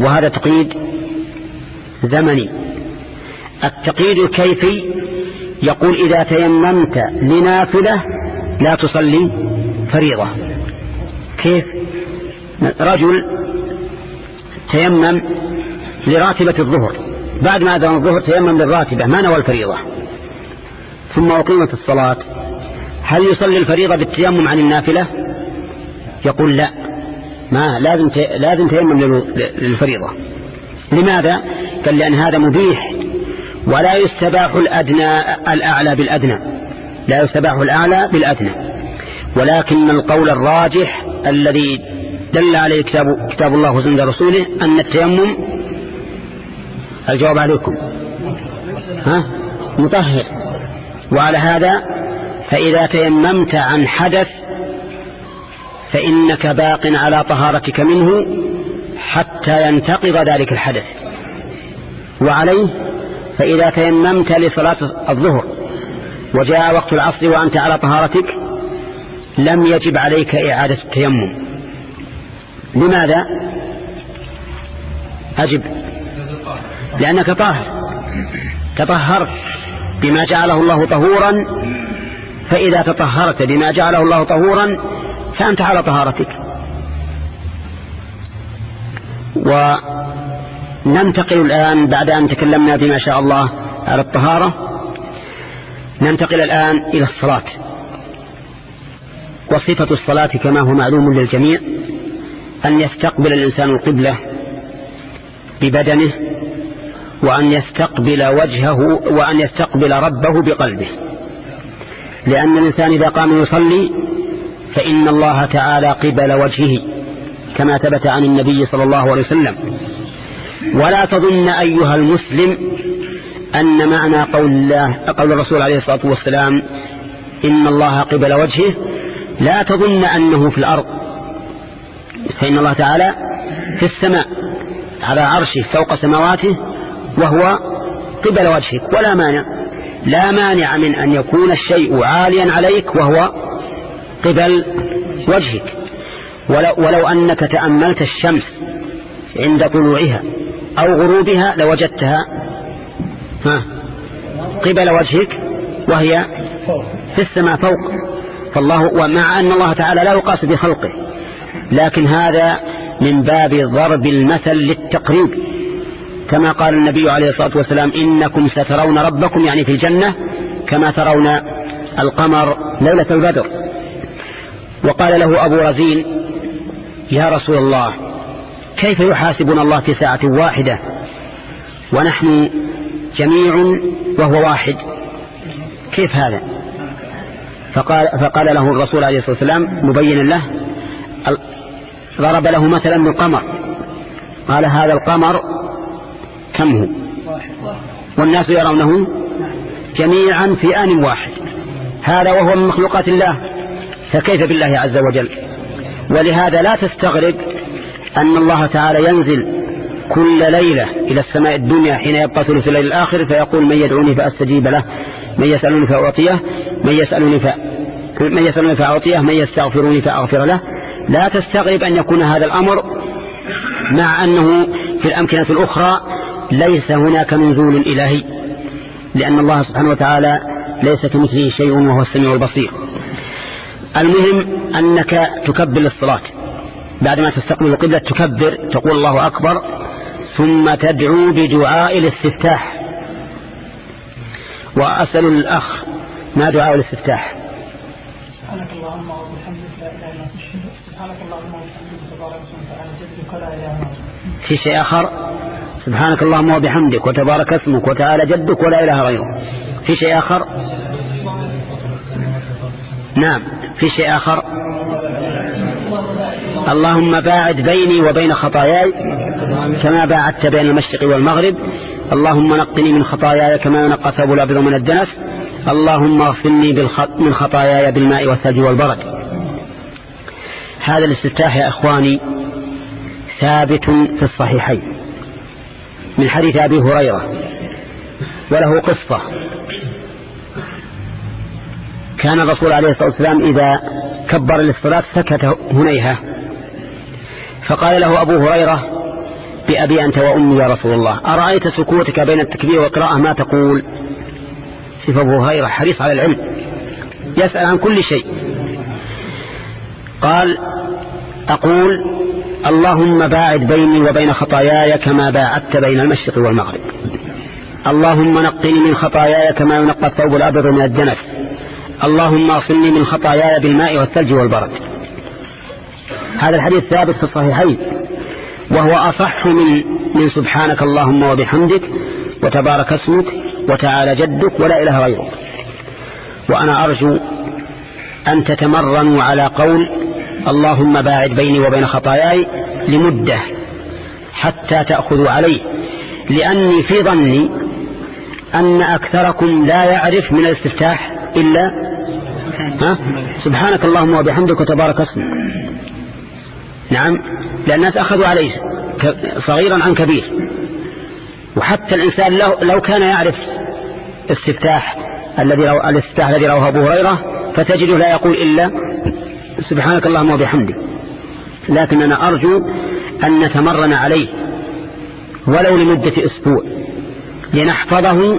وهذا تقييد زمني. التقييد الكيفي يقول إذا تيممت لنافلة لا تصلي فريضة. كيف؟ رجل تيمم لراتبة الظهر. بعد ما أذن الظهر تيمم للراتبة ما نوى الفريضة؟ ثم أقيمت الصلاة. هل يصلي الفريضة بالتيمم عن النافلة؟ يقول لا. ما لازم لازم تيمم للفريضة. لماذا؟ قال لأن هذا مبيح. ولا يستباح الأدنى الأعلى بالأدنى. لا يستباح الأعلى بالأدنى. ولكن القول الراجح الذي دل عليه كتاب, كتاب الله وسنة رسوله أن التيمم الجواب عليكم. ها؟ مطهر. وعلى هذا فإذا تيممت عن حدث فإنك باق على طهارتك منه حتى ينتقض ذلك الحدث. وعليه فإذا تيممت لصلاة الظهر وجاء وقت العصر وأنت على طهارتك لم يجب عليك إعادة التيمم. لماذا؟ أجب. لأنك طاهر. تطهرت بما جعله الله طهورا فإذا تطهرت بما جعله الله طهورا فأنت على طهارتك. وننتقل الآن بعد أن تكلمنا بما شاء الله على الطهارة ننتقل الآن إلى الصلاة. وصفة الصلاة كما هو معلوم للجميع أن يستقبل الإنسان القبلة ببدنه وأن يستقبل وجهه وأن يستقبل ربه بقلبه. لأن الإنسان إذا قام يصلي فإن الله تعالى قبل وجهه كما ثبت عن النبي صلى الله عليه وسلم. ولا تظن أيها المسلم أن معنى قول الله قول الرسول عليه الصلاة والسلام إن الله قبل وجهه لا تظن أنه في الأرض. فإن الله تعالى في السماء على عرشه فوق سماواته وهو قبل وجهك. ولا مانع لا مانع من أن يكون الشيء عاليا عليك وهو قبل وجهك. ولو, ولو أنك تأملت الشمس عند طلوعها أو غروبها لوجدتها. ها. قبل وجهك وهي في السماء فوق. فالله ومع أن الله تعالى لا يقاس بخلقه. لكن هذا من باب ضرب المثل للتقريب. كما قال النبي عليه الصلاة والسلام إنكم سترون ربكم يعني في الجنة كما ترون القمر ليلة البدر. وقال له أبو رزين يا رسول الله كيف يحاسبنا الله في ساعة واحدة؟ ونحن جميع وهو واحد. كيف هذا؟ فقال, فقال له الرسول عليه الصلاة والسلام مبينا له ضرب له مثلا بالقمر قال هذا القمر كم هو؟ والناس يرونه جميعا في آن واحد هذا وهو من مخلوقات الله. فكيف بالله عز وجل؟ ولهذا لا تستغرب أن الله تعالى ينزل كل ليلة إلى السماء الدنيا حين يبقى ثلث الليل الآخر فيقول من يدعوني فأستجيب له من يسألني فأعطيه من يسألني ف... من يسألني فأعطيه من يستغفرني فأغفر له. لا تستغرب أن يكون هذا الأمر مع أنه في الأمكنة الأخرى ليس هناك نزول إلهي لأن الله سبحانه وتعالى ليس كمثله شيء وهو السميع البصير. المهم أنك تكبر الصلاة بعدما تستقبل القبلة تكبر تقول الله أكبر ثم تدعو بدعاء الاستفتاح. وأسأل الأخ ما دعاء الاستفتاح؟ سبحانك اللهم وبحمدك لا إله إلا أنت سبحانك اللهم وبحمدك تبارك اسمك أنا جدك ولا إله إلا في شيء آخر؟ سبحانك اللهم وبحمدك وتبارك اسمك وتعالى جدك ولا إله غيره. في شيء آخر؟ نعم. في شيء آخر؟ اللهم باعد بيني وبين خطاياي كما باعدت بين المشرق والمغرب. اللهم نقني من خطاياي كما ينقى ثوب الأبيض من الدنس. اللهم اغفرني من خطاياي بالماء والثلج والبرد. هذا الاستفتاح يا أخواني ثابت في الصحيحين من حديث أبي هريرة وله قصة. كان الرسول عليه الصلاة والسلام إذا كبر للصلاة سكت هنيها فقال له أبو هريرة بأبي أنت وأمي يا رسول الله أرأيت سكوتك بين التكبير والقراءة؟ ما تقول؟ صفة أبو هريرة حريص على العلم يسأل عن كل شيء. قال أقول اللهم باعد بيني وبين خطاياي كما باعدت بين المشرق والمغرب. اللهم نقني من خطاياي كما ينقى الثوب الأبيض من الدنس. اللهم اغسلني من خطاياي بالماء والثلج والبرد. هذا الحديث ثابت في الصحيحين. وهو أصح من من سبحانك اللهم وبحمدك وتبارك اسمك وتعالى جدك ولا إله غيرك. وأنا أرجو أن تتمرنوا على قول اللهم باعد بيني وبين خطاياي لمدة حتى تأخذوا عليه. لأني في ظني أن أكثركم لا يعرف من الاستفتاح إلا ها؟ سبحانك اللهم وبحمدك وتبارك اسمك. نعم. لأن الناس أخذوا عليه صغيرا عن كبير. وحتى الإنسان لو, لو كان يعرف استفتاح الذي رو... الاستفتاح الذي رواه أبو هريرة فتجده لا يقول إلا سبحانك اللهم وبحمدك. لكننا أرجو أن نتمرن عليه ولو لمدة أسبوع لنحفظه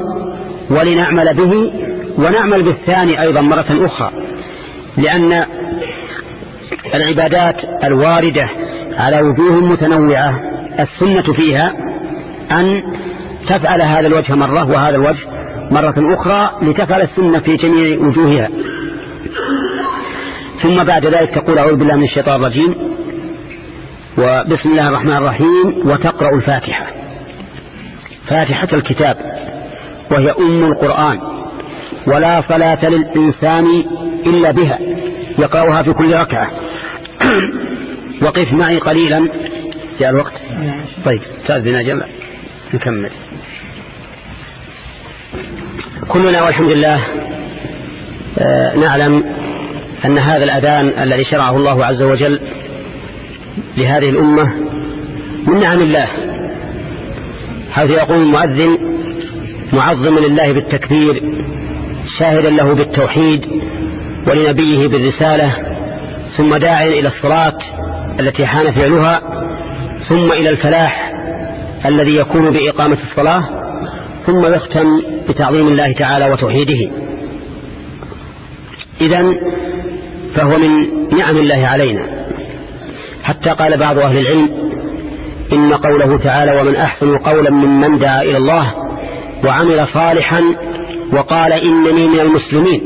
ولنعمل به ونعمل بالثاني أيضا مرة أخرى لأن العبادات الواردة على وجوه متنوعة السنة فيها أن تفعل هذا الوجه مرة وهذا الوجه مرة أخرى لتفعل السنة في جميع وجوهها. ثم بعد ذلك تقول أعوذ بالله من الشيطان الرجيم وبسم الله الرحمن الرحيم وتقرأ الفاتحة. فاتحة الكتاب وهي أم القرآن. ولا صلاة للإنسان إلا بها يقرأها في كل ركعة. وقف معي قليلا. جاء الوقت. طيب تأذن جمع نكمل. كلنا والحمد لله آه نعلم أن هذا الأذان الذي شرعه الله عز وجل لهذه الأمة من نعم الله. حيث يقول المؤذن معظما لله بالتكبير شاهدا له بالتوحيد ولنبيه بالرسالة ثم داعيا إلى الصلاة التي حان فعلها ثم إلى الفلاح الذي يكون بإقامة الصلاة ثم يختم بتعظيم الله تعالى وتوحيده. إذا فهو من نعم الله علينا. حتى قال بعض أهل العلم إن قوله تعالى ومن أحسن قولا ممن دعا إلى الله وعمل صالحا وقال إنني من المسلمين.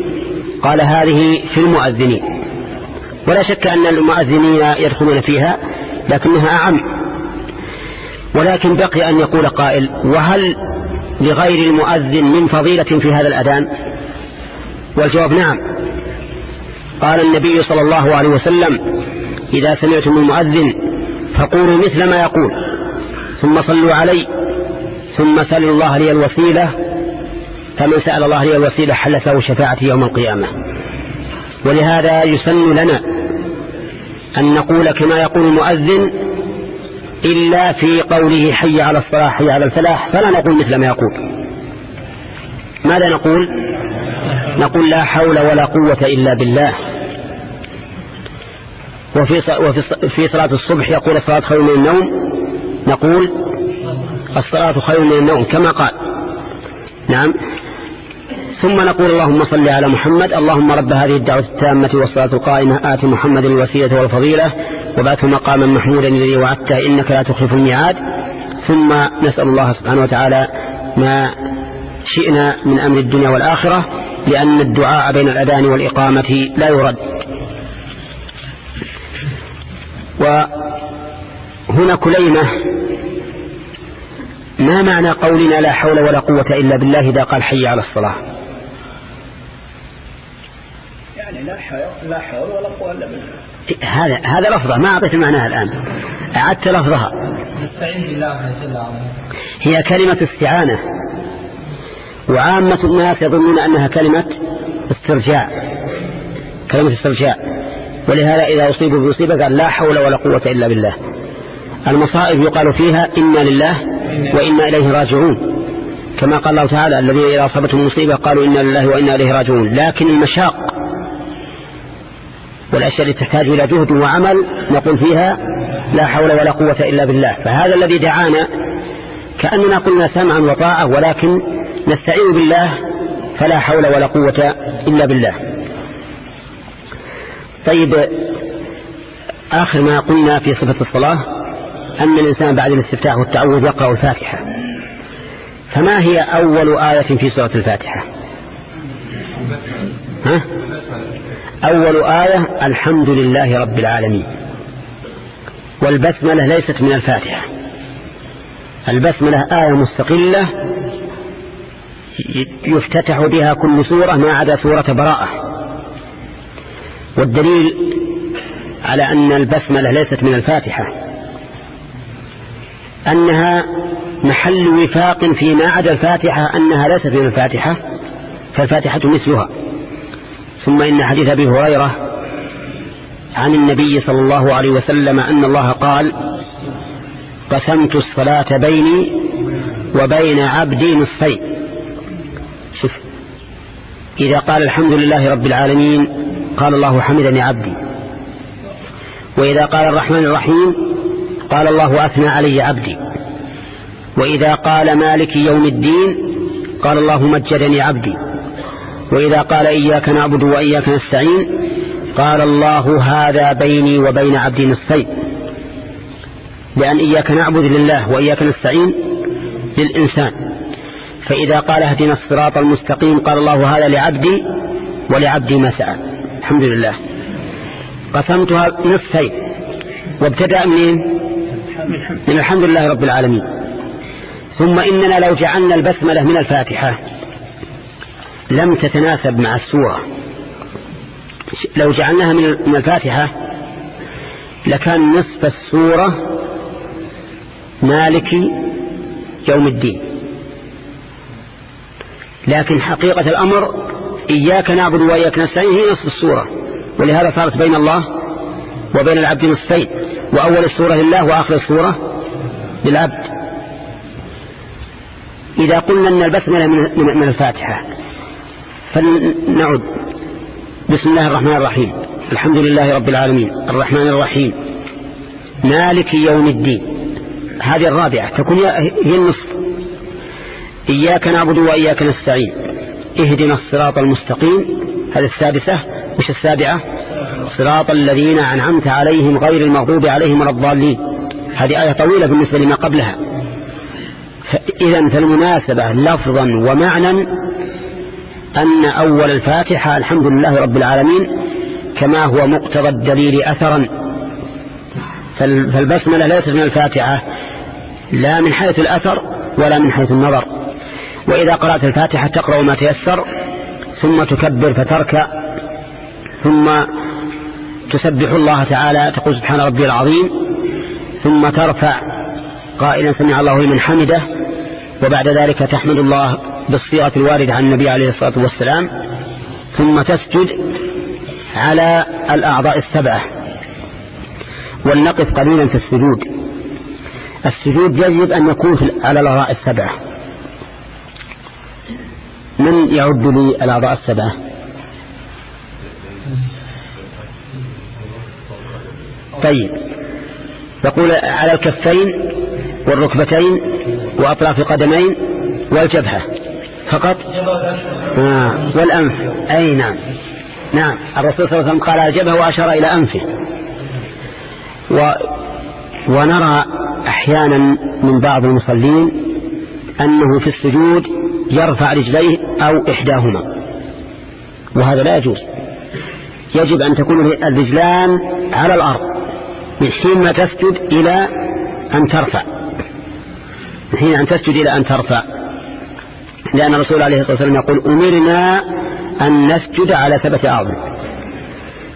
قال هذه في المؤذنين. ولا شك أن المؤذنين يدخلون فيها لكنها أعم. ولكن بقي أن يقول قائل وهل لغير المؤذن من فضيلة في هذا الأذان؟ والجواب نعم. قال النبي صلى الله عليه وسلم إذا سمعتم المؤذن فقولوا مثل ما يقول ثم صلوا علي ثم سألوا الله لي الوسيلة فمن سأل الله لي الوسيلة حلت له شفاعة يوم القيامة. ولهذا يسن لنا أن نقول كما يقول المؤذن إلا في قوله حي على الصلاة حي على الفلاح فلا نقول مثل ما يقول. ماذا نقول؟ نقول لا حول ولا قوة إلا بالله. وفي وفي صلاة الصبح يقول الصلاة خير من النوم. نقول الصلاة خير من النوم كما قال. نعم. ثم نقول اللهم صل على محمد. اللهم رب هذه الدعوة التامة والصلاة القائمة. آت محمد الوسيلة والفضيلة. وبات مقاما محمودا الذي وعدته إنك لا تخلف الميعاد. ثم نسأل الله سبحانه وتعالى ما شئنا من أمر الدنيا والآخرة لأن الدعاء بين الأذان والإقامة لا يرد. وهنا كليمة. ما معنى قولنا لا حول ولا قوة إلا بالله؟ إذا قال حي على الصلاة. يعني لا حول لا حول ولا قوة إلا بالله. هذا هذا لفظة ما أعطيت معناها الآن. أعدت لفظها. نستعين بالله جل وعلا. هي كلمة استعانة. وعامة الناس يظنون أنها كلمة استرجاع. كلمة استرجاع. ولهذا إذا أصيبوا بمصيبة قال لا حول ولا قوة إلا بالله. المصائب يقال فيها إنا لله وإنا إليه راجعون. كما قال الله تعالى الذين إذا أصابتهم مصيبة قالوا إنا لله وإنا إليه راجعون. لكن المشاق والأشياء التي تحتاج إلى جهد وعمل نقول فيها لا حول ولا قوة إلا بالله. فهذا الذي دعانا كأننا قلنا سمعا وطاعة ولكن نستعين بالله فلا حول ولا قوة إلا بالله. طيب آخر ما قلنا في صفة الصلاة أن الإنسان بعد الاستفتاح والتعوذ يقرأ الفاتحة. فما هي أول آية في سورة الفاتحة؟ ها؟ أول آية الحمد لله رب العالمين. والبسملة ليست من الفاتحة. البسملة آية مستقلة يفتتح بها كل سورة ما عدا سورة براءة. والدليل على أن البسملة ليست من الفاتحة أنها محل وفاق فيما عدا الفاتحة أنها ليست من الفاتحة فالفاتحة مثلها. ثم إن حديث أبي هريرة عن النبي صلى الله عليه وسلم أن الله قال قسمت الصلاة بيني وبين عبدي نصفين. شوف إذا قال الحمد لله رب العالمين قال الله حمدني عبدي. وإذا قال الرحمن الرحيم قال الله أثنى علي عبدي. وإذا قال مالك يوم الدين قال الله مجدني عبدي. وإذا قال إياك نعبد وإياك نستعين قال الله هذا بيني وبين عبدي نصفين. لأن إياك نعبد لله وإياك نستعين للإنسان. فإذا قال اهدنا الصراط المستقيم قال الله هذا لعبدي ولعبدي ما سأل الحمد لله. قسمتها نصفين. وابتدأ منين من الحمد لله رب العالمين. ثم إننا لو جعلنا البسملة من الفاتحة. لم تتناسب مع السورة. لو جعلناها من الفاتحة لكان نصف السورة مالك يوم الدين. لكن حقيقة الأمر إياك نعبد وإياك نستعين هي نصف السورة. ولهذا صارت بين الله وبين العبد نصفين. وأول السورة لله وآخر السورة للعبد. إذا قلنا أن البسملة من الفاتحة فلنعد. بسم الله الرحمن الرحيم. الحمد لله رب العالمين. الرحمن الرحيم. مالك يوم الدين. هذه الرابعة. تكون هي النصف. إياك نعبد وإياك نستعين. اهدنا الصراط المستقيم. هذه السادسة. وش السابعة؟ صراط الذين أنعمت عليهم غير المغضوب عليهم ولا الضالين. هذه آية طويلة بالنسبة لما قبلها. إذا فالمناسبة لفظا ومعنى أن أول الفاتحة الحمد لله رب العالمين كما هو مقتضى الدليل أثرا. فالبسملة ليست من الفاتحة لا من حيث الأثر ولا من حيث النظر. وإذا قرأت الفاتحة تقرأ ما تيسر ثم تكبر فتركع ثم تسبح الله تعالى تقول سبحان ربي العظيم ثم ترفع قائلا سمع الله لمن حمده وبعد ذلك تحمد الله بالصيغة الواردة عن النبي عليه الصلاة والسلام ثم تسجد على الأعضاء السبعة. ولنقف قليلا في السجود. السجود يجب أن يكون على الأعضاء السبعة. من يعد لي الأعضاء السبعة؟ طيب. يقول على الكفين والركبتين وأطراف القدمين والجبهة. فقط؟ آه والأنف. أي نعم. نعم. الرسول صلى الله عليه وسلم قال الجبهة وأشار إلى أنفه. و ونرى أحيانا من بعض المصلين أنه في السجود يرفع رجليه أو إحداهما. وهذا لا يجوز. يجب أن تكون الرجلان على الأرض من حين ما تسجد إلى أن ترفع. من حين أن تسجد إلى أن ترفع. لأن الرسول عليه الصلاة والسلام يقول أمرنا أن نسجد على ثبت أعظم.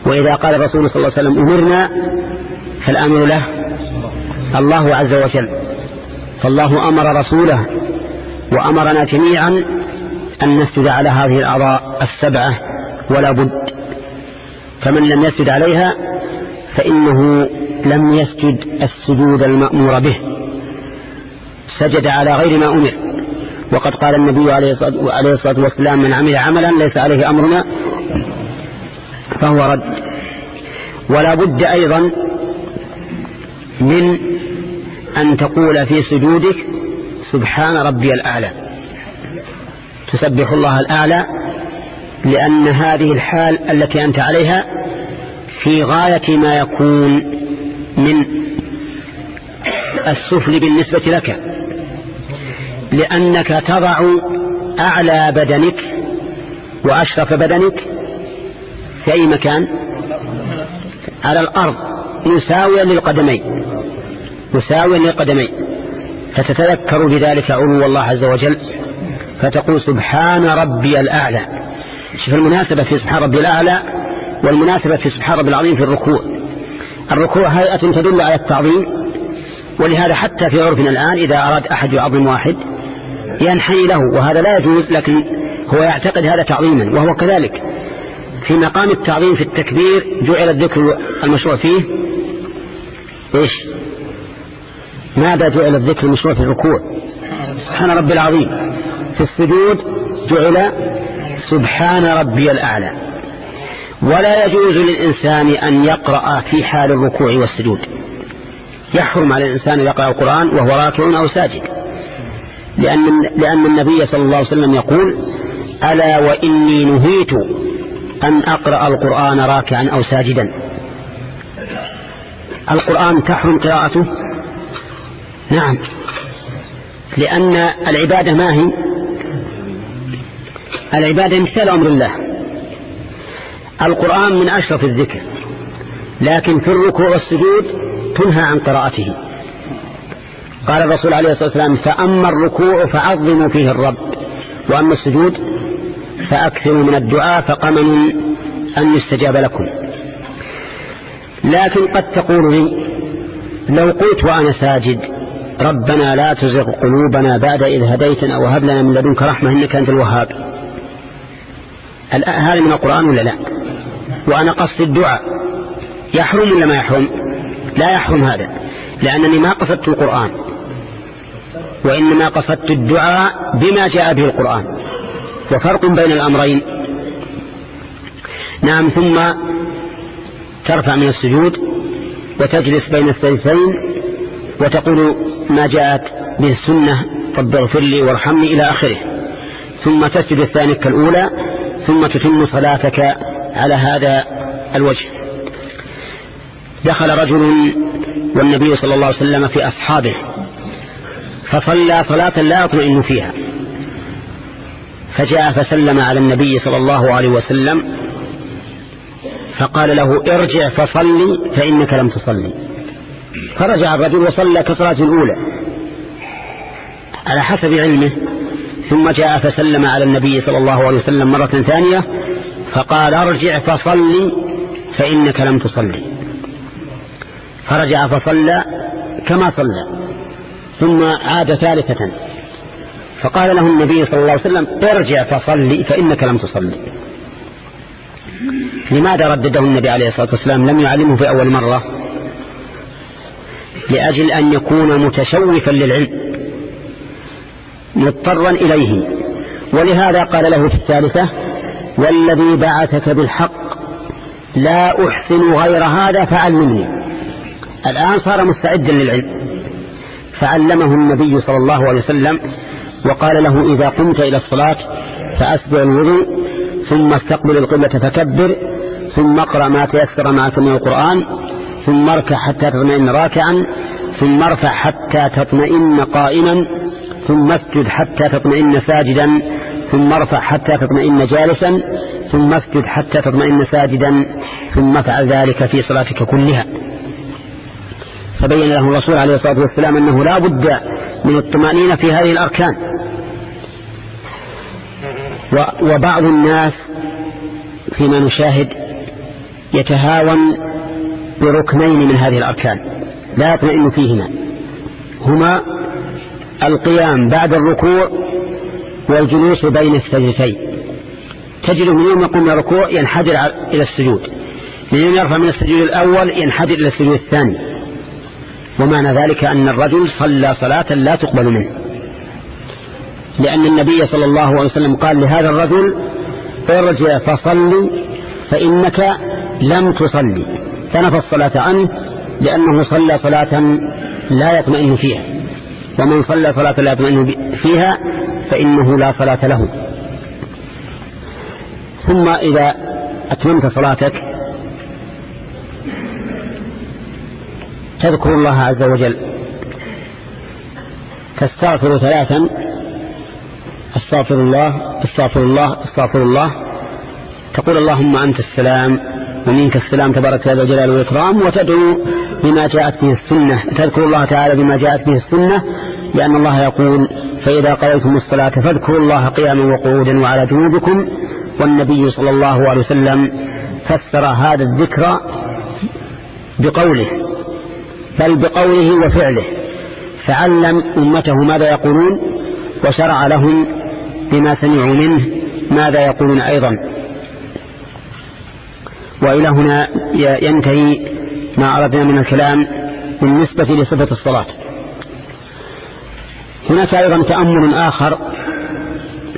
وإذا قال الرسول صلى الله عليه وسلم أمرنا فالأمر له الله عز وجل. فالله أمر رسوله وأمرنا جميعا أن نسجد على هذه الأعضاء السبعة ولا بد. فمن لم يسجد عليها فإنه لم يسجد السجود المأمور به. سجد على غير ما أمر. وقد قال النبي عليه الصلاة والسلام من عمل عملا ليس عليه أمرنا فهو رد. ولا بد أيضا من أن تقول في سجودك سبحان ربي الأعلى. تسبح الله الأعلى لأن هذه الحال التي أنت عليها في غاية ما يكون من السفل بالنسبة لك. لأنك تضع أعلى بدنك وأشرف بدنك في أي مكان؟ على الأرض مساويا للقدمين مساويا للقدمين. فتتذكر بذلك علو الله عز وجل فتقول سبحان ربي الأعلى. شوف المناسبة في سبحان ربي الأعلى والمناسبة في سبحان ربي العظيم في الركوع. الركوع هيئة تدل على التعظيم ولهذا حتى في عرفنا الآن إذا أراد أحد يعظم واحد ينحني له وهذا لا يجوز لكن هو يعتقد هذا تعظيما وهو كذلك. في مقام التعظيم في التكبير جعل الذكر المشروع فيه إيش؟ ماذا جعل الذكر المشروع في الركوع؟ سبحان ربي العظيم. في السجود جعل سبحان ربي الأعلى. ولا يجوز للإنسان أن يقرأ في حال الركوع والسجود. يحرم على الإنسان يقرأ القرآن وهو راكع أو ساجد. لأن, لأن النبي صلى الله عليه وسلم يقول ألا وإني نهيت أن أقرأ القرآن راكعا أو ساجدا. القرآن تحرم قراءته؟ نعم. لأن العبادة ما هي؟ العبادة مثال أمر الله. القرآن من أشرف الذكر لكن في الركوع والسجود تنهى عن قراءته. قال الرسول عليه الصلاة والسلام فأما الركوع فعظموا فيه الرب وأما السجود فأكثروا من الدعاء فقمن أن يستجاب لكم. لكن قد تقول لي لو قلت وأنا ساجد ربنا لا تزغ قلوبنا بعد إذ هديتنا وهب لنا من لدنك رحمة إنك أنت الوهاب. هذا من القرآن ولا لا؟ وأنا قصد الدعاء. يحرم ولا ما يحرم لا يحرم هذا لأنني ما قصدت القرآن. وإنما قصدت الدعاء بما جاء به القرآن. وفرق بين الأمرين. نعم ثم ترفع من السجود وتجلس بين الثلثين وتقول ما جاءت به السنة رب اغفر لي وارحمني إلى آخره. ثم تسجد الثاني كالأولى ثم تتم صلاتك على هذا الوجه. دخل رجل والنبي صلى الله عليه وسلم في أصحابه. فصلى صلاة لا يطمئن فيها. فجاء فسلم على النبي صلى الله عليه وسلم فقال له ارجع فصلي فإنك لم تصلي. فرجع الرجل وصلى كصلاة الأولى على حسب علمه. ثم جاء فسلم على النبي صلى الله عليه وسلم مرة ثانية فقال ارجع فصلي فإنك لم تصلي. فرجع فصلى كما صلى. ثم عاد ثالثة. فقال له النبي صلى الله عليه وسلم ارجع فصلي فإنك لم تصلي. لماذا ردده النبي عليه الصلاة والسلام؟ لم يعلمه في أول مرة؟ لأجل أن يكون متشوفا للعلم مضطرا إليه. ولهذا قال له في الثالثة والذي بعثك بالحق لا أحسن غير هذا فعلمني الآن صار مستعدا للعلم. فعلمه النبي صلى الله عليه وسلم وقال له إذا قمت إلى الصلاة فأسبع الوضوء ثم استقبل القبلة فكبر ثم اقرأ ما تيسر معك من القرآن ثم اركع حتى تطمئن راكعا ثم ارفع حتى تطمئن قائما ثم اسجد حتى تطمئن ساجدا ثم ارفع حتى تطمئن جالسا ثم اسجد حتى تطمئن ساجدا ثم افعل ذلك في صلاتك كلها. فبين له الرسول عليه الصلاة والسلام أنه لا بد من الطمأنينة في هذه الأركان. وبعض الناس فيما نشاهد يتهاون بركنين من هذه الأركان لا يطمئن فيهما. هما القيام بعد الركوع والجلوس بين السجدتين. تجد من يوم يقوم الركوع ينحدر إلى السجود. من يوم يرفع من السجود الأول ينحدر إلى السجود الثاني. ومعنى ذلك أن الرجل صلى صلاة لا تقبل منه. لأن النبي صلى الله عليه وسلم قال لهذا الرجل ارجع فصلي فإنك لم تصلي. فنفى الصلاة عنه لأنه صلى صلاة لا يطمئن فيها. ومن صلى صلاة لا يطمئن فيها فإنه لا صلاة له. ثم إذا أتممت صلاتك تذكر الله عز وجل. تستغفر ثلاثا. أستغفر الله أستغفر الله أستغفر الله. تقول اللهم أنت السلام ومنك السلام تبارك هذا الجلال والإكرام وتدعو بما جاءت به السنة. تذكر الله تعالى بما جاءت به السنة لأن الله يقول فإذا قضيتم الصلاة فاذكروا الله قياما وقعودا وعلى جنوبكم والنبي صلى الله عليه وسلم فسر هذا الذكر بقوله. بل بقوله وفعله فعلم أمته ماذا يقولون وشرع لهم بما سمعوا منه ماذا يقولون أيضا. وإلى هنا ينتهي ما أردنا من الكلام بالنسبة لصفة الصلاة. هناك أيضا تأمل آخر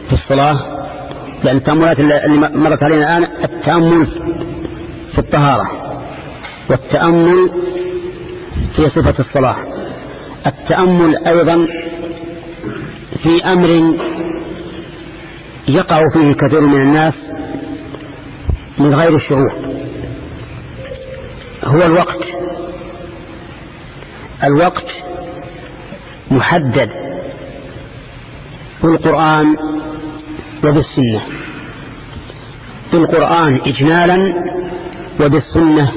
في الصلاة لأن التأملات اللي مرت علينا الآن التأمل في الطهارة والتأمل في صفة الصلاة التأمل أيضا في أمر يقع فيه كثير من الناس من غير الشعور. هو الوقت. الوقت محدد بالقرآن وبالسنة. بالقرآن إجمالا وبالسنة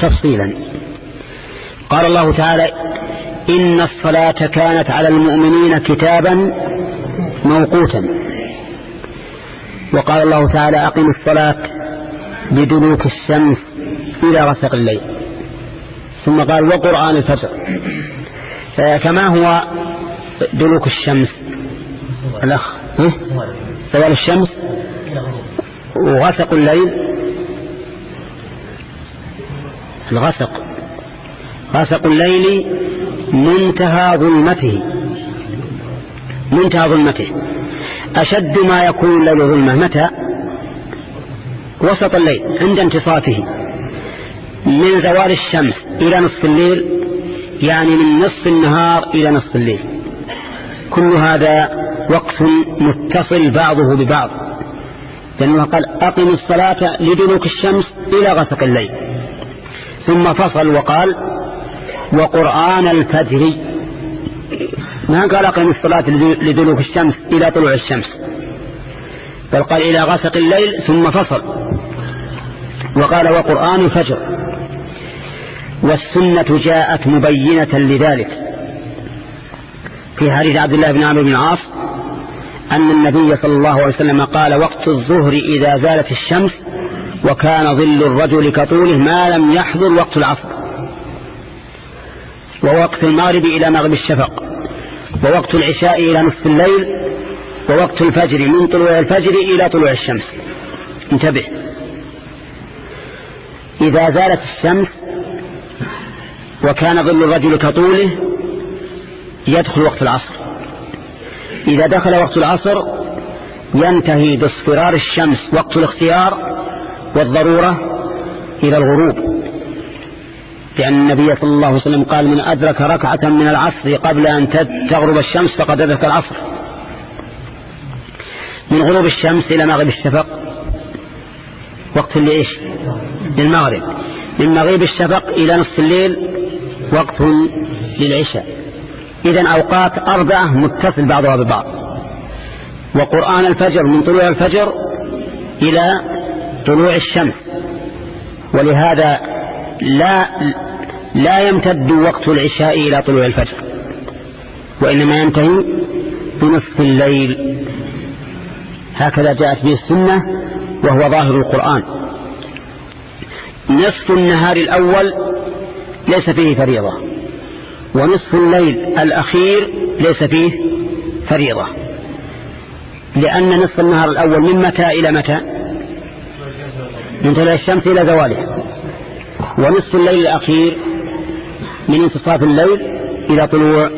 تفصيلا. قال الله تعالى إن الصلاة كانت على المؤمنين كتابا موقوتا. وقال الله تعالى أقم الصلاة بدلوك الشمس إلى غسق الليل. ثم قال وقرآن الفجر. كما هو دلوك الشمس. الأخ زوال الشمس وغسق الليل. الغسق. غسق الليل منتهى ظلمته. منتهى ظلمته. أشد ما يكون الليل ظلمة متى؟ وسط الليل عند انتصافه. من زوال الشمس إلى نصف الليل يعني من نصف النهار إلى نصف الليل. كل هذا وقت متصل بعضه ببعض. لأنه قال أقم الصلاة لدلوك الشمس إلى غسق الليل. ثم فصل وقال وقرآن الفجر. ما قال أقم الصلاة لدلوك الشمس إلى طلوع الشمس. بل قال إلى غسق الليل ثم فصل. وقال وقرآن الفجر. والسنة جاءت مبينة لذلك. في حديث عبد الله بن عمرو بن العاص أن النبي صلى الله عليه وسلم قال وقت الظهر إذا زالت الشمس وكان ظل الرجل كطوله ما لم يحضر وقت العصر. ووقت المغرب إلى مغرب الشفق ووقت العشاء إلى نصف الليل ووقت الفجر من طلوع الفجر إلى طلوع الشمس. انتبه. إذا زالت الشمس وكان ظل الرجل كطوله يدخل وقت العصر. إذا دخل وقت العصر ينتهي باصفرار الشمس وقت الاختيار والضرورة إلى الغروب. لأن النبي صلى الله عليه وسلم قال من أدرك ركعة من العصر قبل أن تغرب الشمس فقد أدرك العصر. من غروب الشمس إلى مغرب الشفق. وقت لإيش؟ للمغرب. من مغيب الشفق إلى نصف الليل وقت للعشاء. إذا أوقات أربعة متصل بعضها ببعض. وقرآن الفجر من طلوع الفجر إلى طلوع الشمس. ولهذا لا لا يمتد وقت العشاء إلى طلوع الفجر وإنما ينتهي بنصف الليل. هكذا جاءت به السنة وهو ظاهر القرآن. نصف النهار الأول ليس فيه فريضة ونصف الليل الأخير ليس فيه فريضة. لأن نصف النهار الأول من متى إلى متى؟ من طلوع الشمس إلى زواله ونصف الليل الأخير من انتصاف الليل إلى طلوع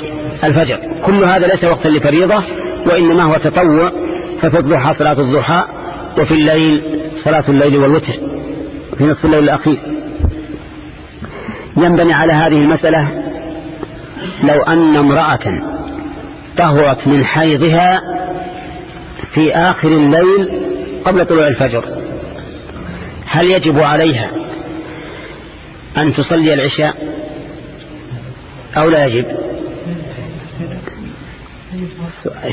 الفجر. كل هذا ليس وقتا لفريضة وإنما هو تطوع ففي الضحى صلاة الضحى وفي الليل صلاة الليل والوتر. في نصف الليل الأخير. ينبني على هذه المسألة لو أن امرأة طهرت من حيضها في آخر الليل قبل طلوع الفجر هل يجب عليها أن تصلي العشاء؟ أو لا يجب؟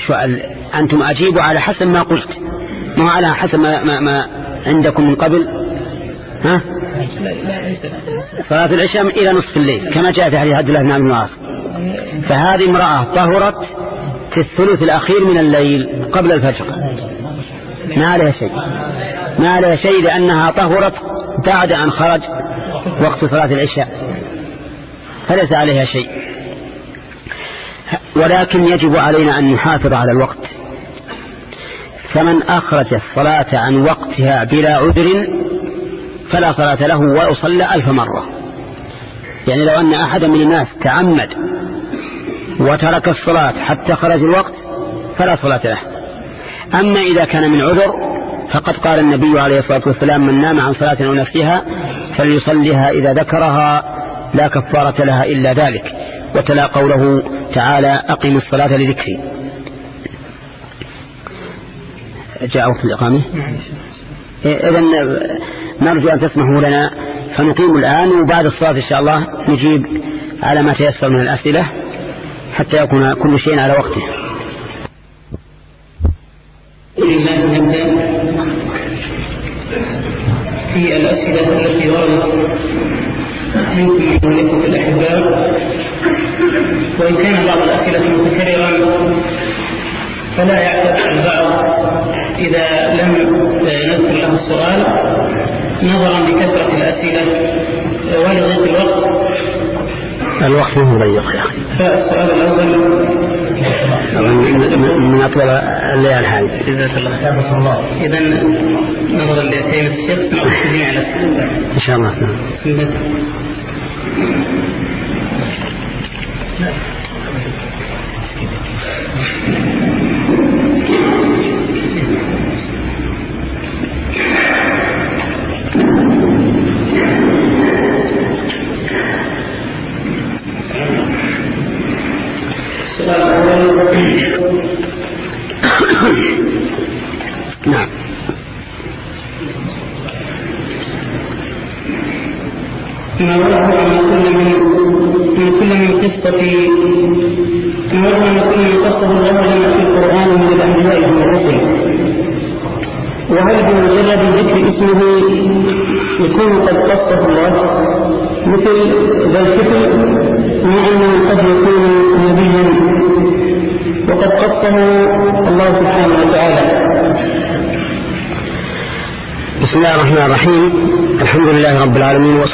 سؤال أنتم أجيبوا على حسب ما قلت ما على حسب ما, ما, ما عندكم من قبل؟ ها؟ صلاة العشاء إلى نصف الليل كما جاء في حديث عبد الله بن عبد العاص. فهذه امرأة طهرت في الثلث الأخير من الليل قبل الفجر. ما عليها شيء. ما عليها شيء لأنها طهرت بعد أن خرج وقت صلاة العشاء. فليس عليها شيء. ولكن يجب علينا أن نحافظ على الوقت. فمن أخرج الصلاة عن وقتها بلا عذر فلا صلاة له ويصلى ألف مرة. يعني لو أن أحدا من الناس تعمد وترك الصلاة حتى خرج الوقت فلا صلاة له. أما إذا كان من عذر فقد قال النبي عليه الصلاة والسلام من نام عن صلاة أو نفسها فليصليها إذا ذكرها لا كفارة لها إلا ذلك وتلا قوله تعالى أقم الصلاة لذكري. جاء وقت الإقامة؟ إذا نرجو أن تسمحوا لنا فنقيم الآن وبعد الصلاة إن شاء الله نجيب على ما تيسر من الأسئلة حتى يكون كل شيء على وقته. في الأسئلة التي وردت منكم من الإخوة الأحباء وإن كان بعض الأسئلة متكررا فلا يعتذر البعض إذا لم نذكر له السؤال نظرا لكثرة الأسئلة ولضيق الوقت. الوقت هو ضيق يا أخي؟ فالسؤال الأول. من أطول الليال هذه جزاك الله إذا نظرا لكلمة الشيخ نعود جميع الأسئلة إن شاء الله. بسم الله السؤال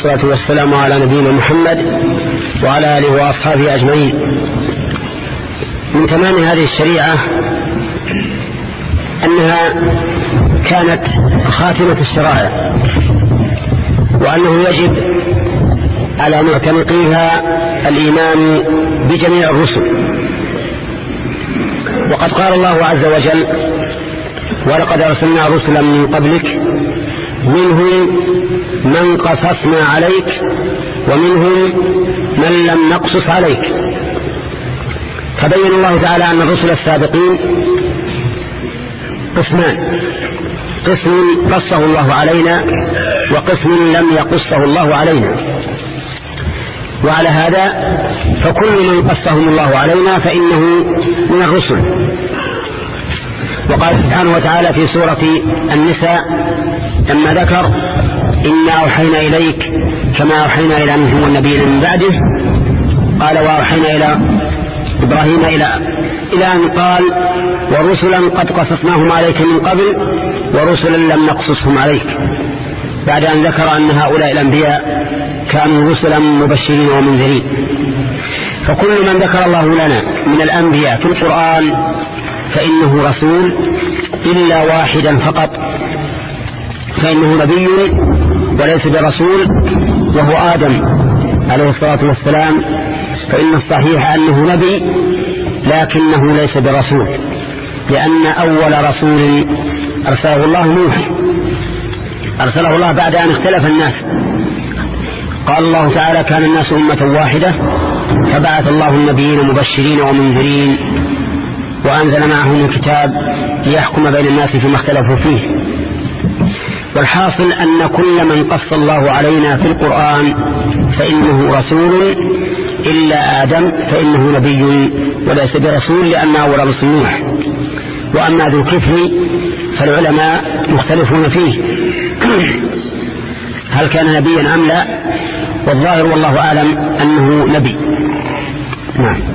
والصلاة والسلام على نبينا محمد وعلى آله وأصحابه أجمعين. من تمام هذه الشريعة أنها كانت خاتمة الشرائع وأنه يجب على معتنقيها الإيمان بجميع الرسل. وقد قال الله عز وجل ولقد أرسلنا رسلا من قبلك منهم من قصصنا عليك ومنهم من لم نقصص عليك. فبين الله تعالى أن الرسل السابقين قسمان. قسم قصه الله علينا وقسم لم يقصه الله علينا. وعلى هذا فكل من قصهم الله علينا فإنه من الرسل. وقال سبحانه وتعالى في سورة النساء لما ذكر إنا أوحينا إليك كما أوحينا إلى نوح والنبي من بعده. قال وأوحينا إلى إبراهيم إلى إلى أن قال ورسلا قد قصصناهم عليك من قبل ورسلا لم نقصصهم عليك. بعد أن ذكر أن هؤلاء الأنبياء كانوا رسلا مبشرين ومنذرين. فكل من ذكر الله لنا من الأنبياء في القرآن فإنه رسول إلا واحدا فقط. فإنه نبي وليس برسول وهو آدم عليه الصلاة والسلام. فإن الصحيح أنه نبي لكنه ليس برسول لأن أول رسول أرسله الله نوح. أرسله الله بعد أن اختلف الناس. قال الله تعالى كان الناس أمة واحدة فبعث الله النبيين مبشرين ومنذرين وأنزل معهم الكتاب ليحكم بين الناس فيما اختلفوا فيه. والحاصل أن كل من قص الله علينا في القرآن فإنه رسول إلا آدم فإنه نبي وليس برسول لأن أول رسول نوح وأما ذو الكفر فالعلماء مختلفون فيه. هل كان نبيا أم لا؟ والظاهر والله أعلم أنه نبي. نعم.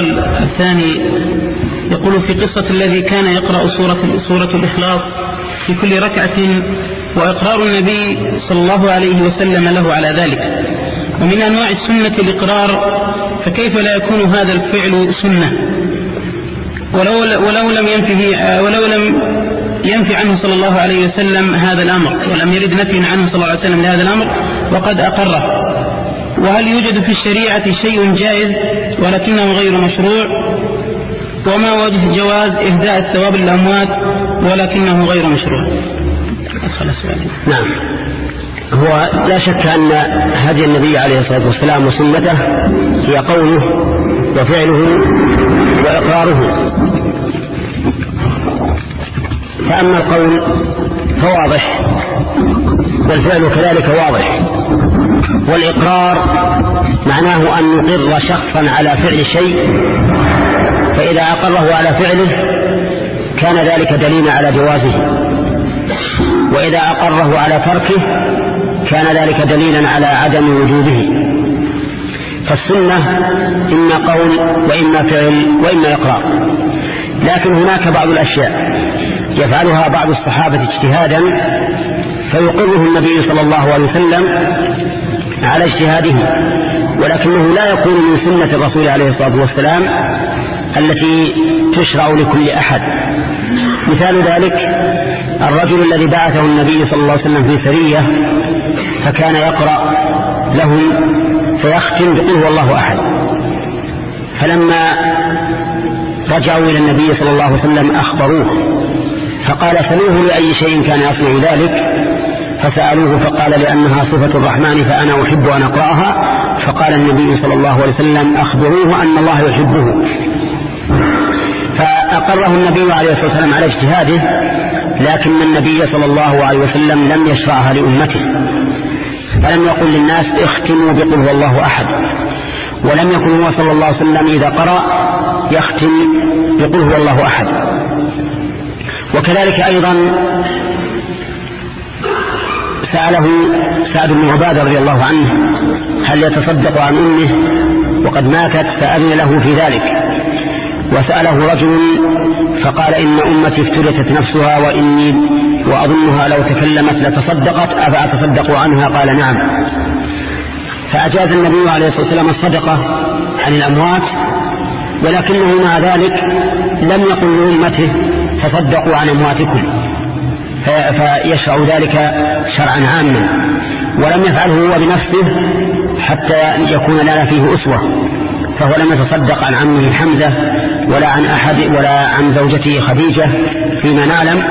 السؤال الثاني يقول في قصة الذي كان يقرأ سورة, سورة الإخلاص في كل ركعة وإقرار النبي صلى الله عليه وسلم له على ذلك. ومن أنواع السنة الإقرار فكيف لا يكون هذا الفعل سنة؟ ولو, ولو لم ينفه ولو لم ينفي عنه صلى الله عليه وسلم هذا الأمر ولم يرد نفي عنه صلى الله عليه وسلم لهذا الأمر وقد أقره. وهل يوجد في الشريعة شيء جائز ولكنه غير مشروع؟ وما وجه جواز إهداء الثواب للأموات ولكنه غير مشروع؟ نعم. هو لا شك أن هدي النبي عليه الصلاة والسلام وسنته هي قوله وفعله وإقراره. فأما القول فواضح والفعل كذلك واضح. والإقرار معناه أن نقر شخصا على فعل شيء فإذا أقره على فعله كان ذلك دليلا على جوازه. وإذا أقره على تركه كان ذلك دليلا على عدم وجوده. فالسنة إما قول وإما فعل وإما إقرار. لكن هناك بعض الأشياء يفعلها بعض الصحابة اجتهادا فيقره النبي صلى الله عليه وسلم على اجتهاده ولكنه لا يكون من سنة الرسول عليه الصلاة والسلام التي تشرع لكل أحد. مثال ذلك الرجل الذي بعثه النبي صلى الله عليه وسلم في سرية فكان يقرأ لهم فيختم بقل هو الله أحد. فلما رجعوا إلى النبي صلى الله عليه وسلم أخبروه فقال سلوه لأي شيء كان يصنع ذلك؟ فسألوه فقال لأنها صفة الرحمن فأنا أحب أن أقرأها. فقال النبي صلى الله عليه وسلم أخبروه أن الله يحبه. فأقره النبي عليه الصلاة والسلام على اجتهاده لكن النبي صلى الله عليه وسلم لم يشرعها لأمته. فلم يقل للناس اختموا بقل الله أحد. ولم يكن هو صلى الله عليه وسلم إذا قرأ يختم بقل هو الله أحد. وكذلك أيضا سأله سعد بن عبادة رضي الله عنه هل يتصدق عن أمه وقد ماتت فأذن له في ذلك. وسأله رجل فقال إن أمتي افترست نفسها وإني وأظنها لو تكلمت لتصدقت أفأتصدق عنها؟ قال نعم. فأجاز النبي عليه الصلاة والسلام الصدقة عن الأموات ولكنه مع ذلك لم يقل لأمته تصدقوا عن أمواتكم. فيشرع ذلك شرعا عاما. ولم يفعله هو بنفسه حتى يكون لنا فيه أسوة. فهو لم يتصدق عن عمه حمزة ولا عن أحد ولا عن زوجته خديجة فيما نعلم.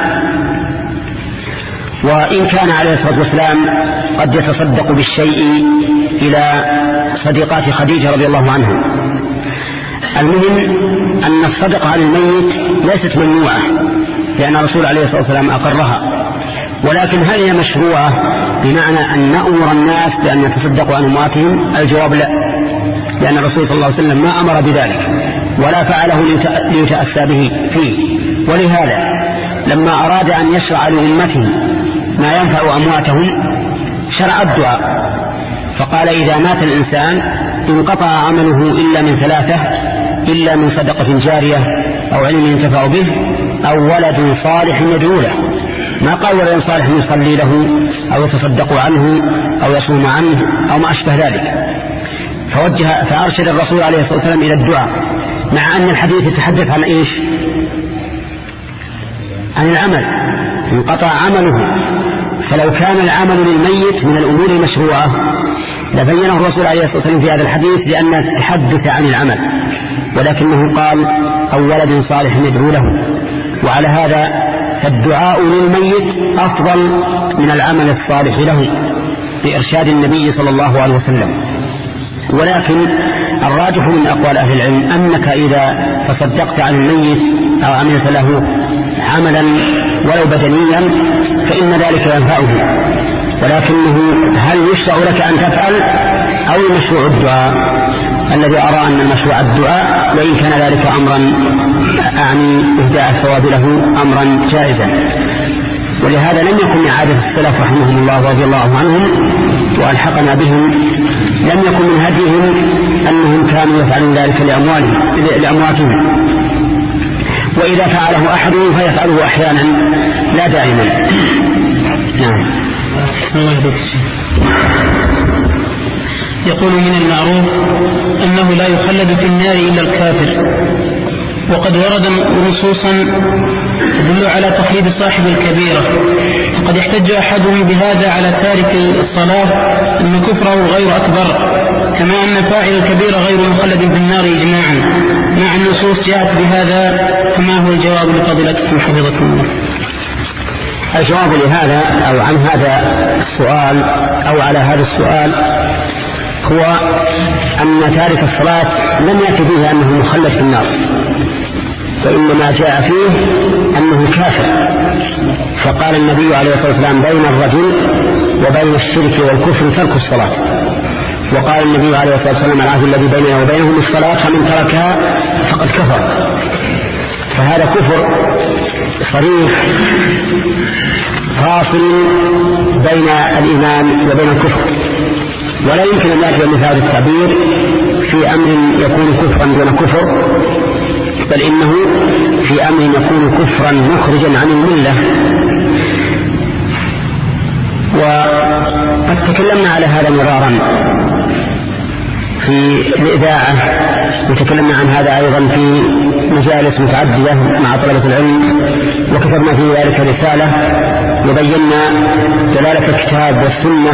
وإن كان عليه الصلاة والسلام قد يتصدق بالشيء إلى صديقات خديجة رضي الله عنها المهم أن الصدقة عن الميت ليست ممنوعة. لأن الرسول عليه الصلاة والسلام أقرها. ولكن هل هي مشروعة؟ بمعنى أن نأمر الناس بأن يتصدقوا عن أمواتهم؟ الجواب لا. لأن الرسول صلى الله عليه وسلم ما أمر بذلك ولا فعله ليتأسى به فيه. ولهذا لما أراد أن يشرع لأمته ما ينفع أمواتهم شرع الدعاء. فقال إذا مات الإنسان انقطع عمله إلا من ثلاثة إلا من صدقة جارية أو علم ينتفع به أو ولد صالح يدعو له ما قال ولد صالح يصلي له أو يتصدق عنه أو يصوم عنه أو ما أشبه ذلك. فوجه فأرشد الرسول عليه الصلاة والسلام إلى الدعاء مع أن الحديث يتحدث عن إيش؟ عن العمل. انقطع عمله. فلو كان العمل للميت من الأمور المشروعة لبينه الرسول عليه الصلاة والسلام في هذا الحديث لأن التحدث عن العمل ولكنه قال أو ولد صالح يدعو له وعلى هذا فالدعاء للميت أفضل من العمل الصالح له بإرشاد النبي صلى الله عليه وسلم. ولكن الراجح من أقوال أهل العلم أنك إذا تصدقت عن الميت أو عملت له عملا ولو بدنيا فإن ذلك ينفعه. ولكنه هل يشرع لك أن تفعل أو المشروع الدعاء؟ الذي أرى أن المشروع الدعاء وإن كان ذلك أمرا أعني إهداء الثواب له أمرا جائزا. ولهذا لم يكن من عادة السلف رحمهم الله رضي الله عنهم وألحقنا بهم لم يكن من هديهم أنهم كانوا يفعلون ذلك لأموالهم لأمواتهم. وإذا فعله أحدهم فيفعله أحيانا لا دائما نعم. يقول من المعروف أنه لا يخلد في النار إلا الكافر. وقد ورد نصوصا تدل على تخليد صاحب الكبيرة. فقد يحتج أحدهم بهذا على تارك الصلاة أن كفره غير أكبر كما أن فاعل الكبيرة غير مخلد في النار إجماعا. مع النصوص جاءت بهذا فما هو الجواب لفضيلتكم حفظكم الله؟ الجواب لهذا أو عن هذا السؤال أو على هذا السؤال هو أن تارك الصلاة لم يأتي به أنه مخلد في النار وإنما جاء فيه أنه كافر. فقال النبي عليه الصلاة والسلام بين الرجل وبين الشرك والكفر ترك الصلاة. وقال النبي عليه الصلاة والسلام العهد الذي بيننا وبينهم الصلاة فمن تركها فقد كفر. فهذا كفر صريح فاصل بين الإيمان وبين الكفر. ولا يمكن أن يأتي مثال التعبير في أمر يكون كفرا دون كفر بل إنه في أمر يكون كفرا مخرجا عن الملة. وقد تكلمنا على هذا مرارا في الإذاعة وتكلمنا عن هذا أيضا في مجالس متعددة مع طلبة العلم وكتبنا في ذلك رسالة. وبينا دلالة الكتاب والسنة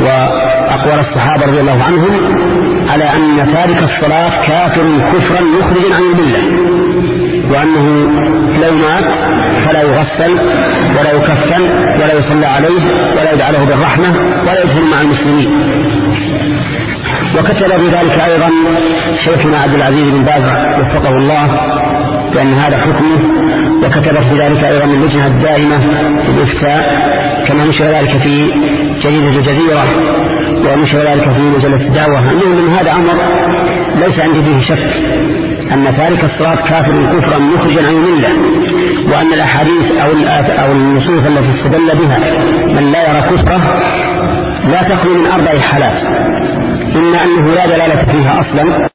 وأقوال الصحابة رضي الله عنهم على أن تارك الصلاة كافر كفرا مخرجا عن الملة وأنه لو مات فلا يغسل ولا يكفن ولا يصلى عليه ولا يدعى بالرحمة ولا يدخل مع المسلمين. وكتب بذلك أيضا شيخنا عبد العزيز بن باز وفقه الله بأن هذا حكمه وكتب في ذلك أيضا اللجنة الدائمة في الإفتاء كما نشر ذلك في جريدة الجزيرة ونشر ذلك في مجلة الدعوة. المهم من هذا أمر ليس عندي فيه شك أن تارك الصلاة كافر كفرا مخرجا عن الملة وأن الأحاديث أو أو النصوص التي استدل بها من لا يرى كفره لا تخلو من أربع حالات إما أنه لا دلالة فيها أصلا